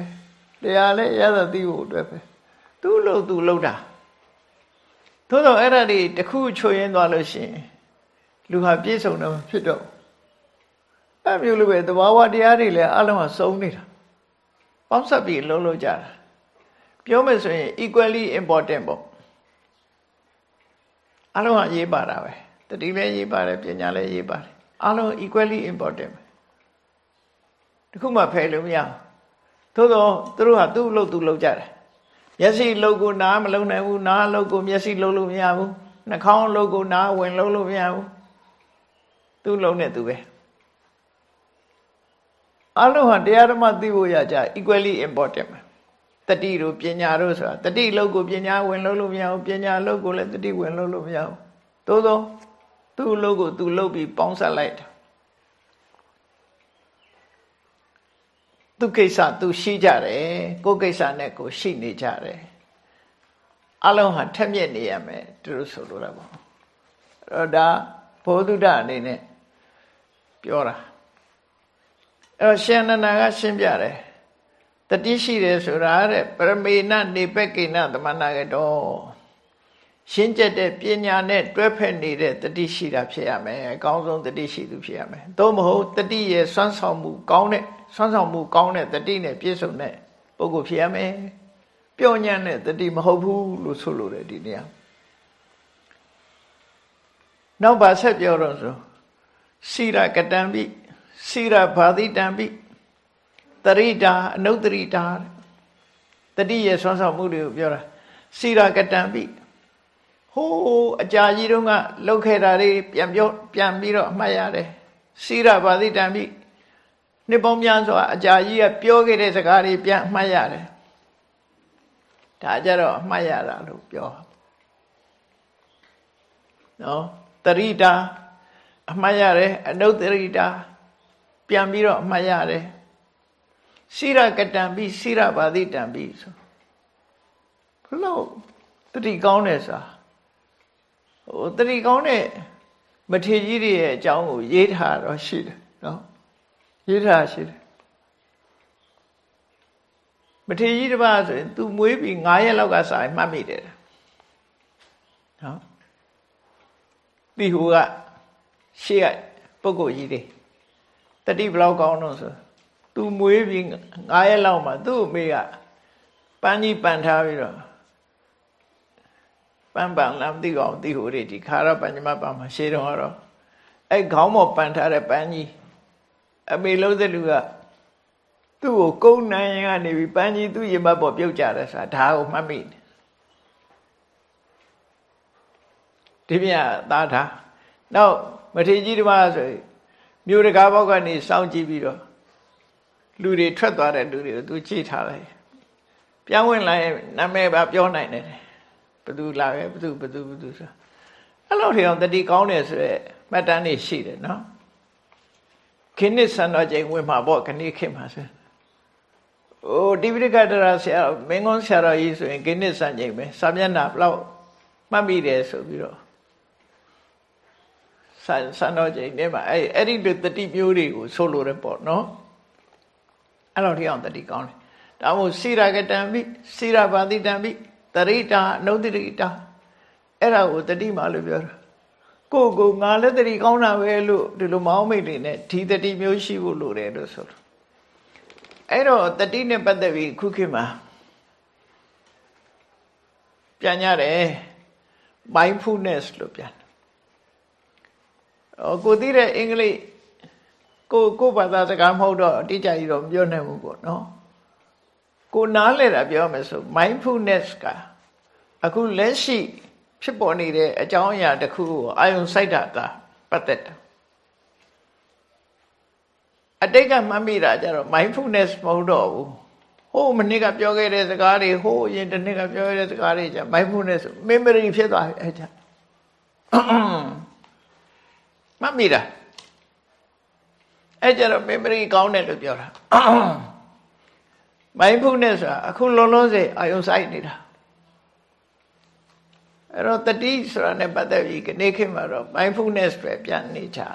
တရားလည်းရသသိဖို့အတွက်ပဲသူ့လို့သူလှုပ်တာသို့တော့အဲ့ဒါတွေတခုချွေရင်းသွားလို့ရှိရင်လူဟာပြည့်စုံတော့ဖြစ်တော့အဲ့မျိုးလိုပဲသဘာဝတရားတွေလည်းအလုံးကစုံနေတာပေါင်းဆက်ပြီးလုံးလို့ကြတာပြောမယ်ဆိုရင် equally important ပေါ့အလုံးကရေးပါတာပဲတတိလည်းရေးပါတယ်ပညာလည်းရေးပါတယ်အလုံး equally important ပဲတခုမှဖယ်လို့မရဘူး သို့တော့သူတို့ဟာသူ့အလုပ်သူလုပ်ကြတယ်မျက်စိလှုပ်ကိုနားမလုံနိုင်ဘူးနားလှုပ်ကိုမျက်စိလှုပ်လို့မရဘူးနှာခေါင်းလှုပ်ကိုနားဝင်လှုပ်လို့မရဘူးသူ့လုံးနဲ့သူပဲအလုံးဟာတရားဓမ္မသိဖို့ရကြ equally important တတိတို့ပညာတို့ဆိုတာတတိလောက်ကိုပညာဝင်လို့လို့မရဘူးပညာလောက်ကိုလည်းတတိဝင်လို့လို့မရဘူးသို့သောသူ့လောက်ကိုသူလောက်ပြီးပေါင်းဆက်လိုက်တာ သူကိစ္စသူရှိကြတယ်ကိုကိစ္စနဲ့ကိုရှိနေကြတယ်အလုံးဟာထက်မြက်နေရမယ်သူတို့ဆိုလိုတာပေါ့အဲ့တော့ဒါဘောဓုဒအနေနဲ့ပြောတာအဲ့တော့ရှင်နန္ဒာကရှင်းပြတယ်တတိရှိတယ်ဆိုတာတဲ့ပရမေနနေပက္ကိနသမဏကတောရှင်းကျက်တဲ့ပညာနဲ့တွဲဖက်နေတဲ့တတိရှိတာဖြစ်ရမယ်အကောင်းဆုံးတတိရှိသူဖြစ်ရမယ်သို့မဟုတ်တတိရဲ့စွမ်းဆောင်မှုကောင်းတဲ့ စွမ်းဆောင်မှုကောင်းတဲ့တတိနဲ့ပြည့်စုံတဲ့ပုဂ္ဂိုလ်ဖြစ်ရမယ်ပျော်ညံ့တဲ့တတိမဟုတ်ဘူးလို့ဆိုလိုတယ်ဒီနေရာနောက်ပါဆက်ပြောတော့ဆိုစိရကတံပိစိရဘာတိတံပိတရိတာအနုတ္တရိတာတတိရဲ့ဆွမ်းဆောင်မှုတွေကိုပြောတာစိရကတံပိဟိုးအကြာကြီးတုန်းကလှုပ်ခဲ့တာတွေပြန်ပြောပြန်ပြီးတော့အမှတ်ရတယ်စိရဘာတိတံပိ နှစ်ပေါင်းများစွာအကြာကြီးကပြောခဲ့တဲ့စကားတွေပြန်အမှတ်ရတယ်ဒါကြတော့အမှတ်ရတာလို့ပြောနော်တရိတာအမှတ်ရတယ်အနုတ္တရိတာပြန်ပြီးတော့အမှတ်ရတယ်စိရကတံပြီးစိရပါတိတံပြီးဆိုဘလို့တတိကောင်းတယ်ဆိုတာဟိုတတိကောင်းတဲ့မထေကြီးတွေရဲ့အကြောင်းကိုရေးထားတော့ရှိတယ်နော် ရေးထားရှိတယ်မထေကြီးတစ်ပါးဆိုရင် तू မွေးပြီး9ရက်လောက်ကစာမှတ်မိတယ်နော်ဒီဟိုကရှေ့ကပုဂ္ဂိုလ်ကြီးတွေတတိဘလောက်ကောင်းတော့ဆိုသူမွေးပြီး9ရက်လောက်မှသူ့အမေကပန်းကြီးပန်ထားပြီးတော့ပန်းပန်လမ်းတိကောင်တိဟိုတွေဒီခါရပัญจမပါမှာရှေးတော့တော့အဲ့ခေါင်းပေါ်ပန်ထားတဲ့ပန်းကြီး အမေလုံးတဲ့လူကသူ့ကိုကုန်းနိုင်ရင်ကနေပြီးပန်းကြီးသူ့ရင်မပေါ်ပြုတ်ကြတယ်ဆိုတာဒါကိုမှတ်မိတယ်ဒီပြသားထားနောက်မထေကြီးတပါးဆိုမြို့တကားဘောက်ကနေစောင့်ကြည့်ပြီးတော့လူတွေထွက်သွားတဲ့လူတွေကိုသူကြည့်ထားလိုက်ပြောင်းဝင်လာရင်နာမည်ပါပြောနိုင်တယ်ဘသူလာပဲဘသူဘသူဘသူဆိုအဲ့လိုထအောင်တတိကောင်းတယ်ဆိုရက်မှတ်တမ်းတွေရှိတယ်နော် ခင်းနစ်ဆန်တော်ချိန်ဝင်မှာပေါ့ခဏိခင်မှာဆိုဟိုတိပိဋကတရာဆရာမင်းကုန်းဆရာတော်ကြီးဆိုရင်ခင်းနစ်ဆန်ချိန်ပဲစာမျက်နှာဘလောက်မှတ်မိတယ်ဆိုပြီးတော့ဆန်ဆန်တော်ချိန်ထဲမှာအဲ့အဲ့ဒီတတိမျိုးတွေကိုဆိုလိုတယ်ပေါ့နော်အဲ့လိုထအောင်တတိကောင်းတယ်ဒါမို့စိရကတံပိစိရပါတိတံပိတရိတာအနုတ္တိတာအဲ့ဒါကိုတတိမှလို့ပြောတာ ကိုကိုငါလည်းတတိကောင်းတာပဲလို့ဒီလိုမောင်းမိတ်တွေနဲ့ဒီတတိမျိုးရှိဖို့လိုတယ်လို့ဆိုတော့အဲ့တော့တတိနဲ့ပတ်သက်ပြီးခုခေတ်မှာပြန်ကြတယ် mindfulness လို့ပြန်ဟောကိုသိတဲ့အင်္ဂလိပ်ကိုကိုဘာသာစကားမဟုတ်တော့အတိအကျကြီးတော့မပြောနိုင်ဘူးပေါ့နော်ကိုနားလဲတာပြောမယ်ဆို mindfulness ကအခုလက်ရှိ ဖြစ်ပေါ်နေတဲ့အကြောင်းအရာတစ်ခုကိုအာယုံစိုက်တာကပတ်သက်တာအတိတ်ကမှတ်မိတာကြတော့ mindfulness မဟုတ်တော့ဘူးဟိုးမနေ့ကပြောခဲ့တဲ့စကားတွေဟိုးအရင်တစ်နေ့ကပြောခဲ့တဲ့စကားတွေじゃ mindfulness memory ဖြစ်သွားပြီအဲ့ကြမှတ်မိတာအဲ့ကြတော့ memory ကောင်းတယ်လို့ပြောတာ mindfulness ဆိုတာအခုလုံးလုံးစေအာယုံစိုက်နေတာ အဲ့တော့တတိဆိုတာနဲ့ပတ်သက်ပြီးကနေခေတ်မှာတော့ mindfulness ပဲပြန်နေချာ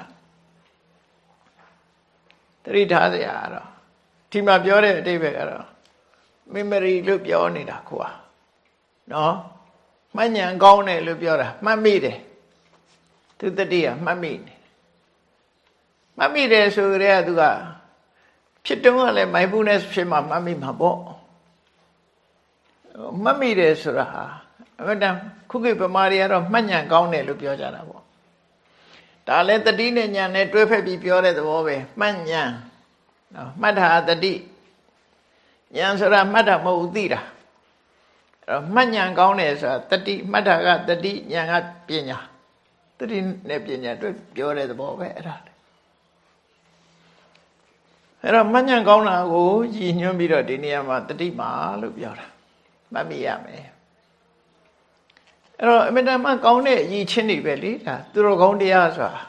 တတိထားစရာတော့ဒီမှာပြောတဲ့အတိပ္ပယ်ကတော့ memory လို့ပြောနေတာကွာနော်မှတ်ဉာဏ်ကောင်းတယ်လို့ပြောတာမှတ်မိတယ်သူတတိကမှတ်မိတယ်မှတ်မိတယ်ဆိုကြတဲ့ကသူကဖြစ်တုန်းကလည်း mindfulness ဖြစ်မှမှတ်မိမှာပေါ့မှတ်မိတယ်ဆိုတာဟာ အမှန်တန်ခုခေတ်ဗမာတွေကတော့မှတ်ဉာဏ်ကောင်းတယ်လို့ပြောကြတာပေါ့ဒါလည်းတတိနဲ့ဉာဏ်နဲ့တွဲဖက်ပြီးပြောတဲ့သဘောပဲမှတ်ဉာဏ်နော်မှတ်တာတတိဉာဏ်ဆိုတာမှတ်တာမဟုတ်သိတာအဲ့တော့မှတ်ဉာဏ်ကောင်းတယ်ဆိုတာတတိမှတ်တာကတတိဉာဏ်ကပညာတတိနဲ့ပညာတွဲပြောတဲ့သဘောပဲအဲ့ဒါအဲ့တော့မညံကောင်းတာကိုရည်ညွှန်းပြီးတော့ဒီနေရာမှာတတိမာလို့ပြောတာမှတ်မိရမယ် အဲ့တော့အမြဲတမ်းကောင်းတဲ့ရည်ချင်းတွေပဲလေဒါသူတော်ကောင်းတရားဆိုတာ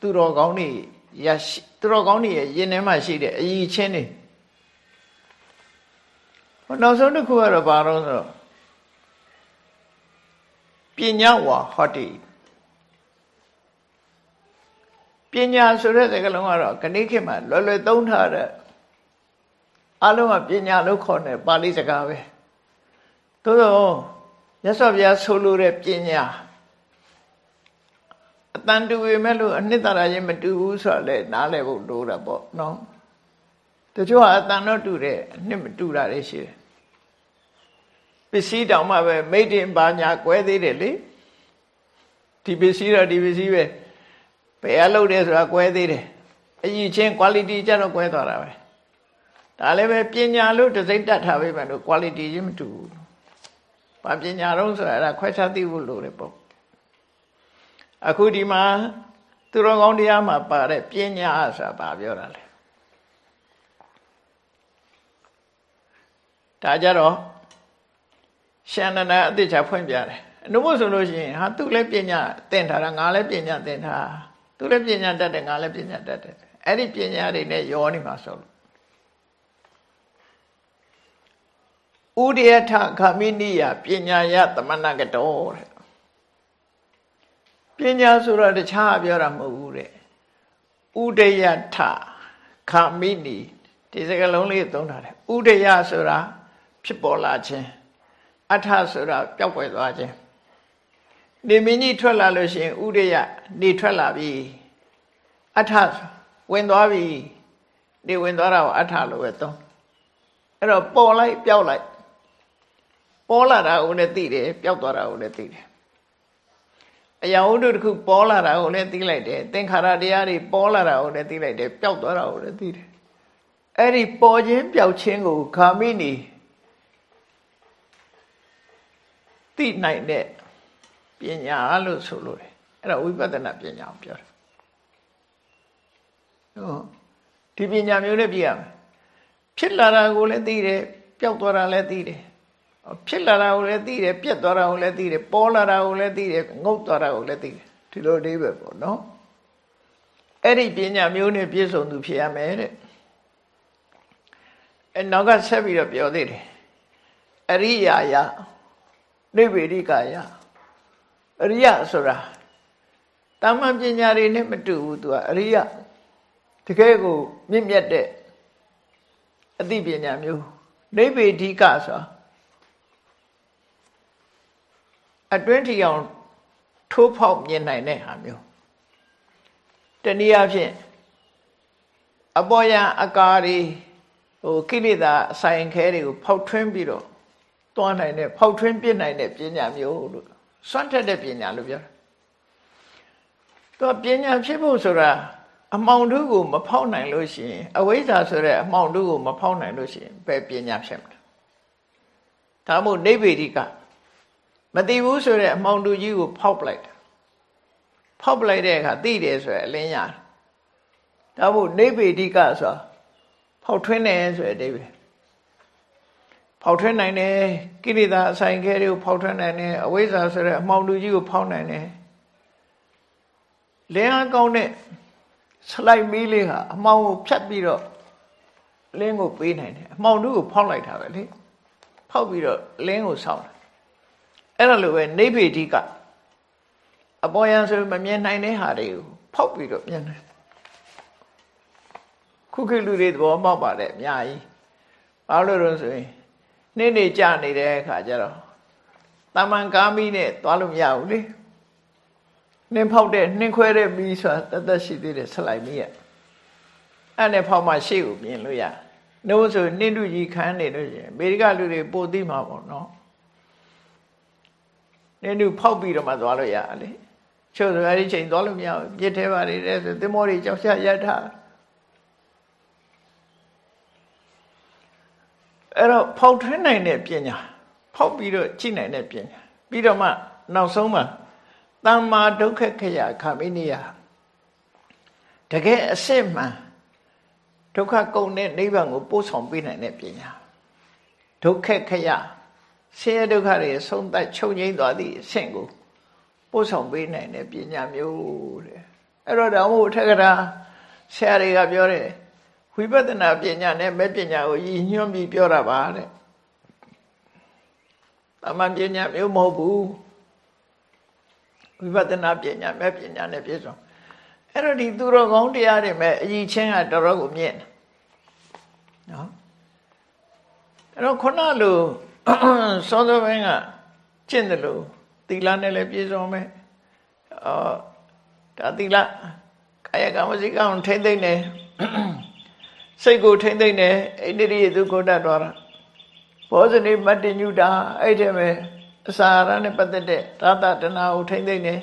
သူတော်ကောင်းတွေရရှိသူတော်ကောင်းတွေရဲ့ရင်ထဲမှာရှိတဲ့အရည်ချင်းတွေဟောနောက်ဆုံးတစ်ခုကတော့ဘာလို့ဆိုတော့ပညာဝါဟောတိပညာဆိုတဲ့စကားလုံးကတော့ခဏိခေတ်မှာလွယ်လွယ်သုံးထားတဲ့အလုံးကပညာလို့ခေါ်တယ်ပါဠိစကားပဲသို့တော့ မြတ်စွာဘုရားဆိုလိုတဲ့ပညာအတန်တူပေမဲ့လို့အနှစ်သာရချင်းမတူဘူးဆိုတော့လေနားလည်ဖို့လိုတာပေါ့နော်တချို့ကအတန်တော့တူတယ်အနှစ်မတူတာတွေရှိတယ်ပစ္စည်းတောင်မှပဲမိတ်တင်ပါညာကွဲသေးတယ်လေဒီပစ္စည်းတော့ဒီပစ္စည်းပဲဘယ်အလုပ်တယ်ဆိုတာကွဲသေးတယ်အကြီးချင်း quality ကြတော့ကွဲသွားတာပဲဒါလည်းပဲပညာလို့တစိမ့်တတ်ထားပဲမယ်လို့ quality ချင်းမတူဘူး။ ဘာပညာတော့ဆိုတာအဲ့ဒါခွဲခြားသိဖို့လိုတယ်ပေါ့။အခုဒီမှာသူတော်ကောင်းတရားမှာပါတဲ့ပညာဆိုတာဘာပြောတာလဲ။ဒါကြတော့ရှန္ဒနာအတိတ်ချဖွင့်ပြတယ်။အနုဘုဆိုလို့ရှိရင်ဟာသူလည်းပညာသင်ထားတာငါလည်းပညာသင်ထားသူလည်းပညာတတ်တယ်ငါလည်းပညာတတ်တယ်အဲ့ဒီပညာတွေနဲ့ရောနေမှာဆိုလို့ ဥဒယထခမိနိယပညာယသမဏကတောတဲ့ပညာဆိုတော့တခြားပြောတာမဟုတ်ဘူးတဲ့ဥဒယထခမိနိဒီစကားလုံးလေးသုံးထားတယ်ဥဒယဆိုတာဖြစ်ပေါ်လာခြင်းအထဆိုတာပျောက်ကွယ်သွားခြင်းနေမင်းကြီးထွက်လာလို့ရှိရင်ဥဒယနေထွက်လာပြီအထဝင်သွားပြီနေဝင်သွားတာကိုအထလို့ပဲသုံးအဲ့တော့ပေါ်လိုက်ပျောက်လိုက် ပေါ်လာတာကိုလည်းသိတယ်ပျောက်သွားတာကိုလည်းသိတယ်အရာဝတ္ထုတစ်ခုပေါ်လာတာကိုလည်းသိလိုက်တယ်သင်္ခါရတရားတွေပေါ်လာတာကိုလည်းသိလိုက်တယ်ပျောက်သွားတာကိုလည်းသိတယ်အဲ့ဒီပေါ်ခြင်းပျောက်ခြင်းကိုခါမိနေသိနိုင်တဲ့ပညာလို့ဆိုလို့တယ်အဲ့ဒါဝိပဿနာပညာကိုပြောတာဟုတ်ဒီပညာမျိုးနဲ့ပြရမယ်ဖြစ်လာတာကိုလည်းသိတယ်ပျောက်သွားတာလည်းသိတယ် ဖြစ်လာတာကိုလည်းသိတယ်ပြက်သွားတာကိုလည်းသိတယ်ပေါ်လာတာကိုလည်းသိတယ်ငုတ်သွားတာကိုလည်းသိတယ်ဒီလိုအဓိပ္ပာယ်ပေါ့နော်အဲ့ဒီပညာမျိုးနဲ့ပြည့်စုံသူဖြစ်ရမယ်တဲ့အဲနောက်ကဆက်ပြီးတော့ပြောသေးတယ်အရိယာယနိဗ္ဗေဒိကာယအရိယဆိုတာတာမန်ပညာတွေနဲ့မတူဘူးသူကအရိယတကယ်ကိုမြင့်မြတ်တဲ့အသိပညာမျိုးနိဗ္ဗေဒိကဆိုတာ အတွင်းထီအောင်ထိုးဖောက်မြင်နိုင်တဲ့ဟာမျိုးတနည်းအားဖြင့်အပေါ်ယံအကာတွေဟိုကိလေသာအဆိုင်ခဲတွေကိုဖောက်ထွင်းပြီးတော့တွန်းနိုင်တဲ့ဖောက်ထွင်းပြစ်နိုင်တဲ့ပညာမျိုးလို့စွန့်ထက်တဲ့ပညာလို့ပြောတာသူပညာဖြစ်ဖို့ဆိုတာအမောင်တို့ကိုမဖောက်နိုင်လို့ရှိရင်အဝိဇ္ဇာဆိုတဲ့အမောင်တို့ကိုမဖောက်နိုင်လို့ရှိရင်ဘယ်ပညာဖြစ်မလဲဒါမို့နိဗ္ဗေဒိက မသိဘူးဆိုတဲ့အမောင်တူကြီးကိုဖောက်ပလိုက်တာဖောက်ပလိုက်တဲ့အခါသိတယ်ဆိုရယ်အလင်းရတယ်ဒါမို့နိဗ္ဗေဒိကဆိုတာဖောက်ထွင်းတယ်ဆိုရယ်အဓိပ္ပာယ်ဖောက်ထွင်းနိုင်တယ်ကိလေသာအဆိုင်ခဲတွေကိုဖောက်ထွင်းနိုင်တယ်အဝိဇ္ဇာဆိုတဲ့အမောင်တူကြီးကိုဖောက်နိုင်တယ်လင်းအားကောင်းတဲ့စလိုက်မီးလေးဟာအမောင်ကိုဖြတ်ပြီးတော့လင်းကိုပေးနိုင်တယ်အမောင်တို့ကိုဖောက်လိုက်တာပဲလေဖောက်ပြီးတော့လင်းကိုဆောင်းတယ် အဲ့ဒါလိုပဲနိဗ္ဗေဒိကအပေါ်ယံဆိုမမြင်နိုင်တဲ့ဟာတွေကိုဖောက်ပြီးတော့မြင်တယ်ခုခေတ်လူတွေသဘောပေါက်ပါတယ်အများကြီးဘာလို့လဲဆိုရင်နေ့နေ့ကြာနေတဲ့အခါကျတော့တာမန်ကားမီးနဲ့သွားလို့မရဘူးလေနှင်းဖောက်တဲ့နှင်းခွဲတဲ့မီးဆိုတာတသက်ရှိသေးတယ်ဆက်လိုက်မီးရအဲ့နဲ့ဖောက်မှရှေ့ကိုမြင်လို့ရနှုတ်ဆိုနှင်းတူကြီးခန်းနေလို့ရှင်အမေရိကလူတွေပိုသိမှာပေါ့နော် နင်းတို့ဖောက်ပြီးတော့မှသွားလို့ရတယ်လေချို့ဆိုအဲဒီချိန်သွားလို့မရဘူးပြစ်သေးပါလေတဲ့ဆိုသင်္ဘောတွေကြောက်ရရထားအဲ့တော့ဖောက်ထွင်းနိုင်တဲ့ပညာဖောက်ပြီးတော့ကြည့်နိုင်တဲ့ပညာပြီးတော့မှနောက်ဆုံးမှာတမ္မာဒုက္ခခယခမိနိယတကယ်အစစ်မှန်ဒုက္ခကုန်တဲ့နိဗ္ဗာန်ကိုပို့ဆောင်ပေးနိုင်တဲ့ပညာဒုက္ခခယ ဆင်းရဲဒုက္ခတွေဆုံးသက်ချုပ်ငြိမ်းသွားသည့်အဆင့်ကိုပို့ဆောင်ပေးနိုင်တဲ့ပညာမျိုးတဲ့အဲ့တော့တောင်မို့ထက်ကရာဆရာတွေကပြောတယ်ဝိပဿနာပညာနဲ့မဲ့ပညာကိုရည်ညွှန်းပြီးပြောတာပါတဲ့သမန်ပညာမျိုးမဟုတ်ဘူးဝိပဿနာပညာမဲ့ပညာနဲ့ပြည့်စုံအဲ့တော့ဒီသူတော်ကောင်းတရားတွေမဲ့အကြီးချင်းကတော်တော်ကိုမြင့်နော်အဲ့တော့ခုနလို စောစောပိုင်းကကျင့်တယ်လို့သီလနဲ့လည်းပြည့်စုံမယ်အော်ဒါသီလကာယကံဝစီကံထိမ့်သိမ့်နေစိတ်ကိုထိမ့်သိမ့်နေအိန္ဒိယသုကိုတတ်တော်တာဘောဇနိမတ္တညုတာအဲ့ဒီမဲ့အစာရနဲ့ပတ်သက်တဲ့သာသတနာကိုထိမ့်သိမ့်နေ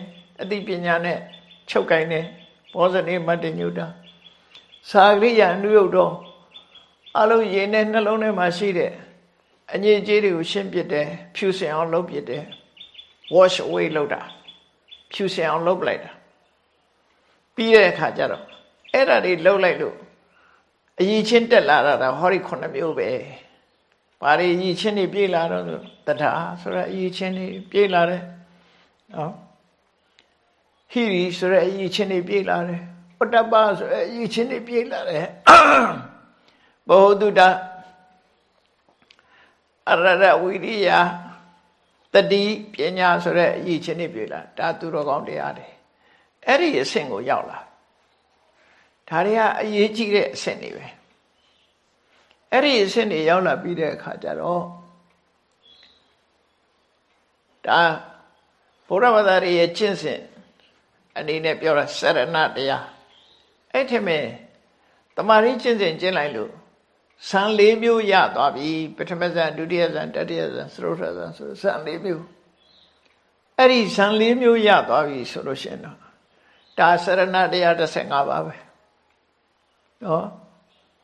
အသိပညာနဲ့ချုပ်ကိုင်းနေဘောဇနိမတ္တညုတာသာဂရိယအနုယုတ်တော်အလုံးရင်းနဲ့နှလုံးထဲမှာရှိတဲ့ အငြိအကျေးတွေကိုရှင်းပြတယ်ဖြူစင်အောင်လုပ်ပြတယ် wash away လုပ်တာဖြူစင်အောင်လုပ်လိုက်တာပြီးတဲ့အခါကျတော့အဲ့ဒါတွေလုပ်လိုက်လို့အည်ချင်းတက်လာတာဟောဒီခုနှစ်မျိုးပဲဘာတွေအည်ချင်းတွေပြေးလာတော့တထာဆိုရအည်ချင်းတွေပြေးလာတယ်နော်ဟိရိဆိုရအည်ချင်းတွေပြေးလာတယ်ဥတ္တပဆိုရအည်ချင်းတွေပြေးလာတယ်ဘောဓုတ အရရဝိရိယတတိပညာဆိုတဲ့အရေးချင်းနေပြေလာဒါသူတော်ကောင်းတရားတွေအဲ့ဒီအဆင့်ကိုရောက်လာဒါတွေကအရေးကြီးတဲ့အဆင့်တွေပဲအဲ့ဒီအဆင့်တွေရောက်လာပြီးတဲ့အခါကျတော့ဒါဘုရားဘာသာရဲ့ကျင့်စဉ်အနေနဲ့ပြောတာစရဏတရားအဲ့ထက်မဲ့တမာရီကျင့်စဉ်ကျင့်လိုက်လို့ ဇန်၄မျိုးရသွားပြီပထမဇန်ဒုတိယဇန်တတိယဇန်သရုတ်ဇန်ဆိုဇန်၄မျိုးအဲ့ဒီဇန်၄မျိုးရသွားပြီဆိုလို့ရှိရင်တော့ဒါစရဏတရား15ပါပဲနော်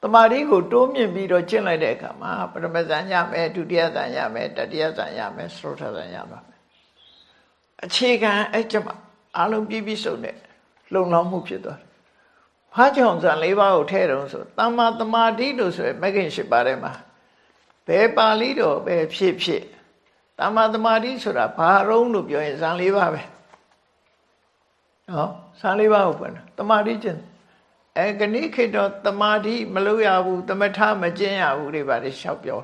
တမာရီကိုတိုးမြင့်ပြီးတော့ကျင့်လိုက်တဲ့အခါမှာပထမဇန်ရမယ်ဒုတိယဇန်ရမယ်တတိယဇန်ရမယ်သရုတ်ဇန်ရပါမယ်အခြေခံအဲ့ကျမအလုံးပြည့်ပြည့်စုံတဲ့လုံလောက်မှုဖြစ်သွားတယ် ဖားကြောင်ဇံ၄ပါးကိုထဲတုံးဆိုတမ္မာတမာတိလို့ဆိုရယ်မဂ္ဂင်၈ပါးထဲမှာဘယ်ပါဠိတော်ပဲဖြစ်ဖြစ်တမ္မာတမာတိဆိုတာဘာရုံးလို့ပြောရင်ဇံ၄ပါးပဲနော်ဇံ၄ပါးကိုပြောတာတမာတိကျင့်အဲကဏိခေတ္တတမာတိမလုပ်ရဘူးတမထမကျင့်ရဘူးတွေပါလေလျှောက်ပြော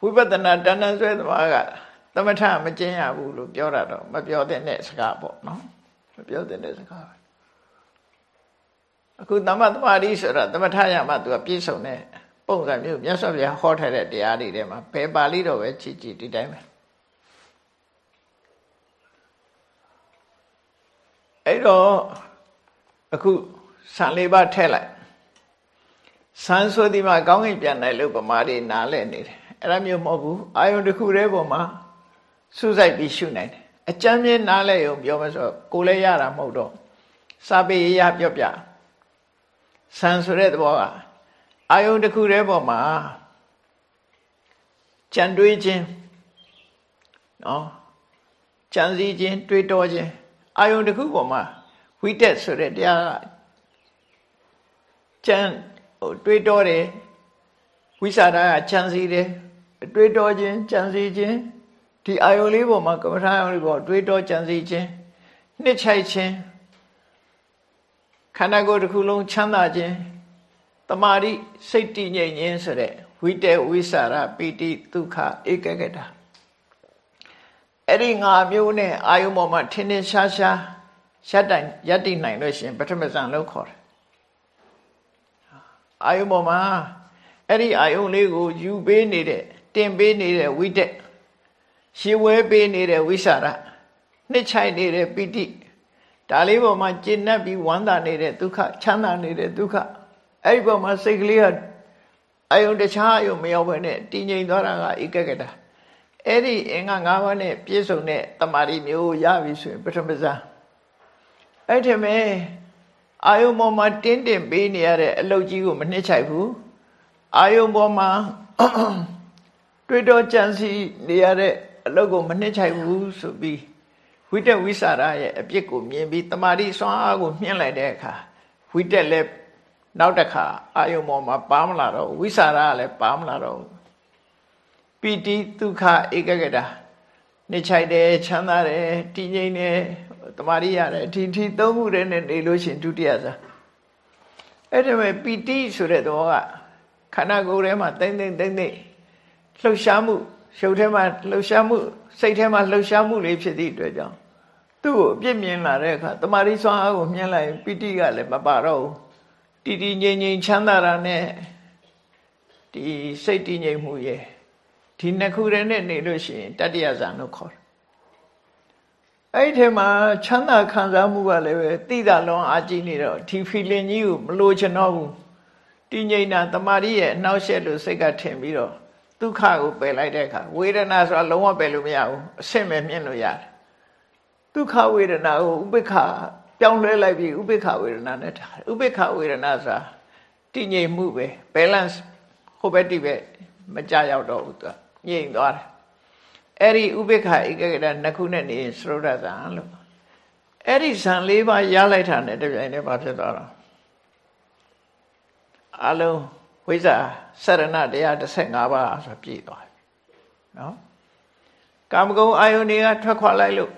ဝိပဿနာတဏ္ဍဆွဲသမားကသမထမကျင့်ရဘူးလို့ပြောတာတော့မပြောတဲ့နဲ့စကားပေါ့နော် မပြောတဲ့စကားပဲအခုသမတ်သမာဓိဆိုတာသမထရမှသူကပြည့်စုံတဲ့ပုံစံမျိုးမြတ်စွာဘုရားဟောထားတဲ့တရားတွေထဲမှာဘယ်ပါဠိတော်ပဲချစ်ကြည်ဒီတိုင်းပဲအဲ့တော့အခုဆံလေးပါထည့်လိုက်ဆန်းဆိုဒီမှာကောင်းကင်ပြန်တယ်လို့ပမာတွေနားလဲနေတယ်အဲ့ဒါမျိုးမဟုတ်ဘူးအာယုန်တစ်ခုတည်းပေါ်မှာစူးစိုက်ပြီးရှုနိုင်တယ် အကြမ်းမြင်နားလဲရုံပြောမဆိုကိုလည်းရတာမဟုတ်တော့စာပေရပြောပြဆန်ဆိုတဲ့သဘောကအာယုန်တစ်ခုတည်းပေါ်မှာကြံတွေးခြင်းနော်ကြံစည်ခြင်းတွေးတောခြင်းအာယုန်တစ်ခုပေါ်မှာဝိတက်ဆိုတဲ့တရားကကြံဟိုတွေးတောတယ်ဝိသရာကကြံစည်တယ်တွေးတောခြင်းကြံစည်ခြင်း ဒီအာယုလေးပေါ်မှာကမ္မထာယုလေးပေါ်တွေးတောကြံစည်ခြင်းနှစ်ချိုက်ခြင်းခန္ဓာကိုယ်တစ်ခုလုံးချမ်းသာခြင်းတမာတိစိတ်တည်ငြိမ်ခြင်းဆိုတဲ့ဝိတေဝိสารပိတိဒုက္ခဧကဂတအဲ့ဒီငါမျိုးနဲ့အာယုပေါ်မှာထင်းထင်းရှားရှားရပ်တိုင်ရပ်တည်နိုင်လို့ရှင်ပထမဇန်လို့ခေါ်တယ်အာယုပေါ်မှာအဲ့ဒီအာယုလေးကိုယူပေးနေတဲ့တင်ပေးနေတဲ့ဝိတက် ရှည်ဝဲပေးနေတဲ့ဝိสารနှစ်ချိုက်နေတဲ့ပိဋိဒါလေးပေါ်မှာကျင့်납ပြီးဝမ်းသာနေတဲ့ဒုက္ခချမ်းသာနေတဲ့ဒုက္ခအဲ့ဒီပေါ်မှာစိတ်ကလေးကအယုံတခြားအယုံမရောက်ဘဲနဲ့တည်ငြိမ်သွားတာကဧကကတာအဲ့ဒီအင်္ဂါ၅ပါးနဲ့ပြည့်စုံတဲ့တမာရီမျိုးရပြီဆိုရင်ပထမဇာအဲ့ဒီမဲ့အာယုံပေါ်မှာတင်းတင်ပေးနေရတဲ့အလုပ်ကြီးကိုမနှိမ့်ချိုက်ဘူးအာယုံပေါ်မှာတွေ့တော့ကြံစီနေရတဲ့ အလုပ်ကိုမနှိမ့်ချိုက်ဘူးဆိုပြီးဝိတက်ဝိสารရဲ့အပြစ်ကိုမြင်ပြီးတမာတိစွမ်းအားကိုမြှင့်လိုက်တဲ့အခါဝိတက်လည်းနောက်တစ်ခါအာယုံပေါ်မှာပါမလာတော့ဝိสารကလည်းပါမလာတော့ပီတိဒုက္ခဧကဂတနေချိုက်တယ်ချမ်းသာတယ်တည်ငြိမ်တယ်တမာတိရတယ်ဒီဒီသုံးခုတည်းနဲ့နေလို့ရှင်ဒုတိယစားအဲ့ဒါပဲပီတိဆိုတဲ့သဘောကခန္ဓာကိုယ်ထဲမှာတိမ့်တိမ့်တိမ့်တိမ့်လှုပ်ရှားမှု ရှုပ်ထဲမှာလှုပ်ရှားမှုစိတ်ထဲမှာလှုပ်ရှားမှုလေးဖြစ်သည့်အတွက်ကြောင့်သူ့ကိုအပြစ်မြင်လာတဲ့အခါတမာရီစွမ်းအားကိုမြင်လိုက်ပိဋိကလည်းမပါတော့ဘူးတည်တည်ငြိမ်ငြိမ်ချမ်းသာတာနဲ့ဒီစိတ်တည်ငြိမ်မှုရဲ့ဒီနှစ်ခုတည်းနဲ့နေလို့ရှိရင်တတ္တယဇံလို့ခေါ်တယ်အဲ့ဒီထဲမှာချမ်းသာခံစားမှုကလည်းပဲတိတာလုံးအာကြည့်နေတော့ဒီ feeling ကြီးကိုမလိုချင်တော့ဘူးတည်ငြိမ်တာတမာရီရဲ့အနှောက်အယှက်လို့စိတ်ကထင်ပြီးတော့ ဒုက္ခကိုပယ်လိုက်တဲ့အခါဝေဒနာဆိုတာလုံးဝပယ်လို့မရဘူးအဆင့်ပဲမြင်လို့ရတယ်ဒုက္ခဝေဒနာကိုဥပိ္ပခပြောင်းလဲလိုက်ပြီးဥပိ္ပခဝေဒနာနဲ့ထားဥပိ္ပခဝေဒနာဆိုတာတည်ငြိမ်မှုပဲ balance ဟိုဘက်တိပဲမကြရောက်တော့ဘူးသူငြိမ်သွားတယ်အဲ့ဒီဥပိ္ပခဧကဂရနှစ်ခုနဲ့နေသရုဒ္ဓဇံလို့အဲ့ဒီဇံ၄ပါးရလိုက်တာနဲ့တပြိုင်တည်းဘာဖြစ်သွားတော့အလုံး ဝိဇ္ဇာစရဏတရား15ပါးဆိုပြည့်သွားပြီနော်ကာမဂုဏ်အာယုန်တွေကထွက်ခွာလိုက်လို့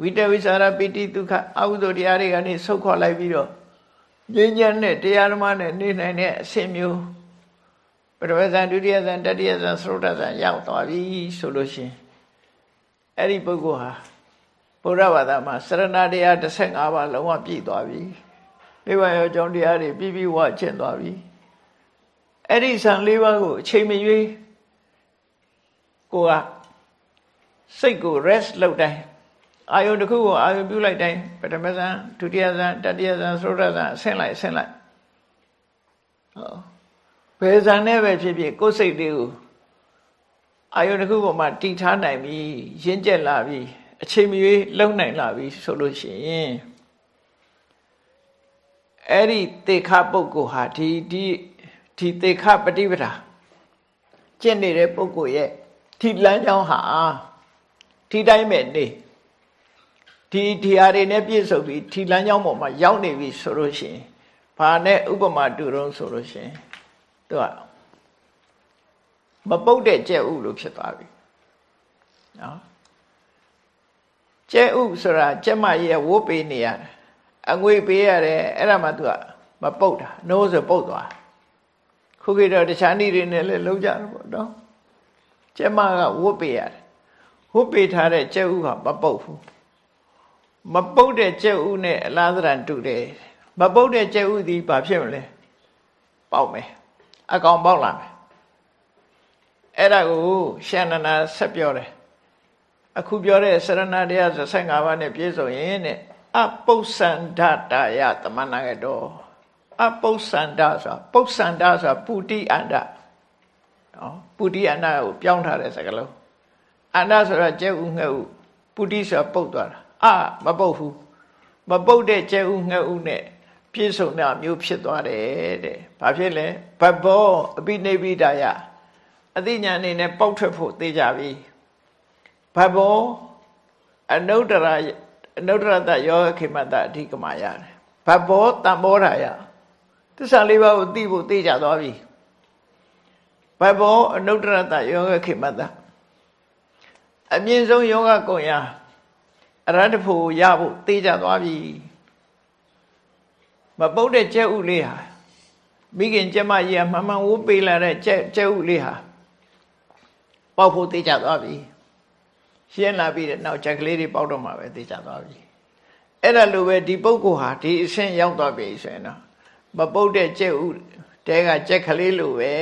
ဝိတဝိสารပိတိဒုက္ခအဟုသောတရားတွေကနေဆုတ်ခွာလိုက်ပြီးတော့ဉာဏ်ဉာဏ်နဲ့တရားဓမ္မနဲ့နေနိုင်တဲ့အဆင့်မျိုးပထမဇန်ဒုတိယဇန်တတိယဇန်သရုတ်ဇန်ရောက်သွားပြီဆိုလို့ရှိရင်အဲ့ဒီပုဂ္ဂိုလ်ဟာဘုရားဘာသာမှာစရဏတရား15ပါးလုံးဝပြည့်သွားပြီနိဗ္ဗာန်ရောကြောင်းတရားတွေပြည့်ပြည့်ဝကျင့်သွားပြီ အဲ့ဒီဇန်၄ပါးကိုအချိန်မရွေးကိုကစိတ်ကို rest လုပ်တိုင်းအာယုတစ်ခုကိုအာယုပြုလိုက်တိုင်းပထမဇန်ဒုတိယဇန်တတိယဇန်သရုတ်ဇန်အဆင့်လိုက်အဆင့်လိုက်ဟောဘယ်ဇန်နဲ့ပဲဖြစ်ဖြစ်ကိုယ်စိတ်လေးကိုအာယုတစ်ခုပေါ်မှာတည်ထားနိုင်ပြီရင့်ကျက်လာပြီအချိန်မရွေးလုံနိုင်လာပြီဆိုလို့ရှိရင်အဲ့ဒီသေခပုဂ္ဂိုလ်ဟာဒီဒီ ဒီသေခပฏิပဒါကျင့်နေတဲ့ပုဂ္ဂိုလ်ရဲ့ဒီလမ်းကြောင်းဟာဒီတိုင်းပဲနေဒီဒီဟာတွေနဲ့ပြည့်စုံပြီးဒီလမ်းကြောင်းပေါ်မှာရောက်နေပြီဆိုလို့ရှိရင်ဘာနဲ့ဥပမာတူတုံးဆိုလို့ရှိရင်သူကမပုတ်တဲ့ကြက်ဥလို့ဖြစ်သွားပြီနော်ကြက်ဥဆိုတာကြက်မရဲ့ဝုတ်ပေးနေရတယ်အငွေပေးရတယ်အဲ့ဒါမှသူကမပုတ်တာနိုးဆိုပုတ်သွား ခုခေတ်တော့တခြားနည်းတွေနဲ့လည်းလုံးကြတယ်ပေါ့နော်ကြက်မကဝုတ်ပေးရတယ်ဝုတ်ပေးထားတဲ့ကြက်ဥကမပုတ်ဘူးမပုတ်တဲ့ကြက်ဥနဲ့အလားသဏ္ဍာန်တူတယ်မပုတ်တဲ့ကြက်ဥဒီဘာဖြစ်မလဲပေါက်မယ်အကောင်ပေါက်လာမယ်အဲ့ဒါကိုရှန္ဒနာဆက်ပြောတယ်အခုပြောတဲ့စရဏတရား15ပါးနဲ့ပြည့်စုံရင်တဲ့အပု္ပ္ပန္ဒတယသမဏကတော အပု္ပ္ပန္ဒဆိုတာပု္ပ္ပန္ဒဆိုတာပုတိအန္တနော်ပုတိအန္တကိုပြောင်းထားတဲ့စကားလုံးအန္တဆိုတာကျဲဥငှက်ဥပုတိဆိုတာပုတ်သွားတာအမပုတ်ဘူးမပုတ်တဲ့ကျဲဥငှက်ဥနဲ့ပြည့်စုံတာမျိုးဖြစ်သွားတယ်တဲ့ဘာဖြစ်လဲဘဘောအပိနိဗ္ဗိဒာယအသိဉာဏ်အနေနဲ့ပေါက်ထွက်ဖို့သိကြပြီဘဘောအနုတ္တရာအနုတ္တရတယောခေမတအဓိကမာရတယ်ဘဘောတံဘောဓာယ သစ္စာလေးပါးကိုသိဖို့သိကြသွားပြီဘဘောအနုတ္တရတယောခေမတအမြင့်ဆုံးယောဂကုံရာအရတ္တဖို့ရဖို့သိကြသွားပြီမပုတ်တဲ့ကြက်ဥလေးဟာမိခင်ကျမကြီးကမှန်မှန်ဝိုးပေးလာတဲ့ကြက်ကြက်ဥလေးဟာပေါက်ဖို့သိကြသွားပြီရှင်းလာပြီးတဲ့နောက်ကြက်ကလေးတွေပေါက်တော့မှပဲသိကြသွားပြီအဲ့ဒါလိုပဲဒီပုဂ္ဂိုလ်ဟာဒီအဆင့်ရောက်သွားပြီဆိုရင်တော့ မပုတ်တဲ့ကြက်ဥတဲကကြက်ကလေးလိုပဲ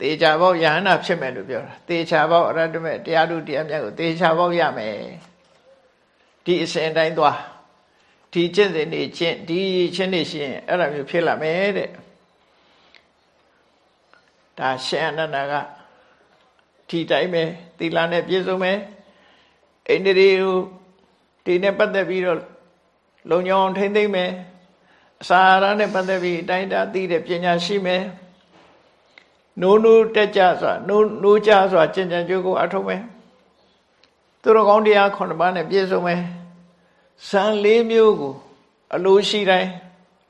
တေချာပေါက်ယဟနာဖြစ်မယ်လို့ပြောတာတေချာပေါက်အရတ္တမဲ့တရားတို့တရားမြတ်ကိုတေချာပေါက်ရမယ်ဒီအစဉ်တိုင်းသွားဒီကျင့်စဉ်နေကျင့်ဒီချင်းနေရှင်အဲ့လိုမျိုးဖြစ်လာမယ်တဲ့ဒါရှင်အနန္ဒကဒီတိုင်းပဲသီလနဲ့ပြည့်စုံမယ်အိန္ဒြေကိုဒီနဲ့ပတ်သက်ပြီးတော့လုံညောင်းထိမ့်သိမ့်မယ်အ စာအာဟာရနဲ့ပတ်သက်ပြီးအတိုင်းတာသိတဲ့ပညာရှိမယ်နိုးနိုးတက်ကြစွာနိုးနိုးကြစွာကျင့်ကြံကြိုးကိုအထုံးမယ်သူတော်ကောင်းတရားခုနှစ်ပါးနဲ့ပြည့်စုံမယ်ဇန်လေးမျိုးကို အလိုရှိတိုင်း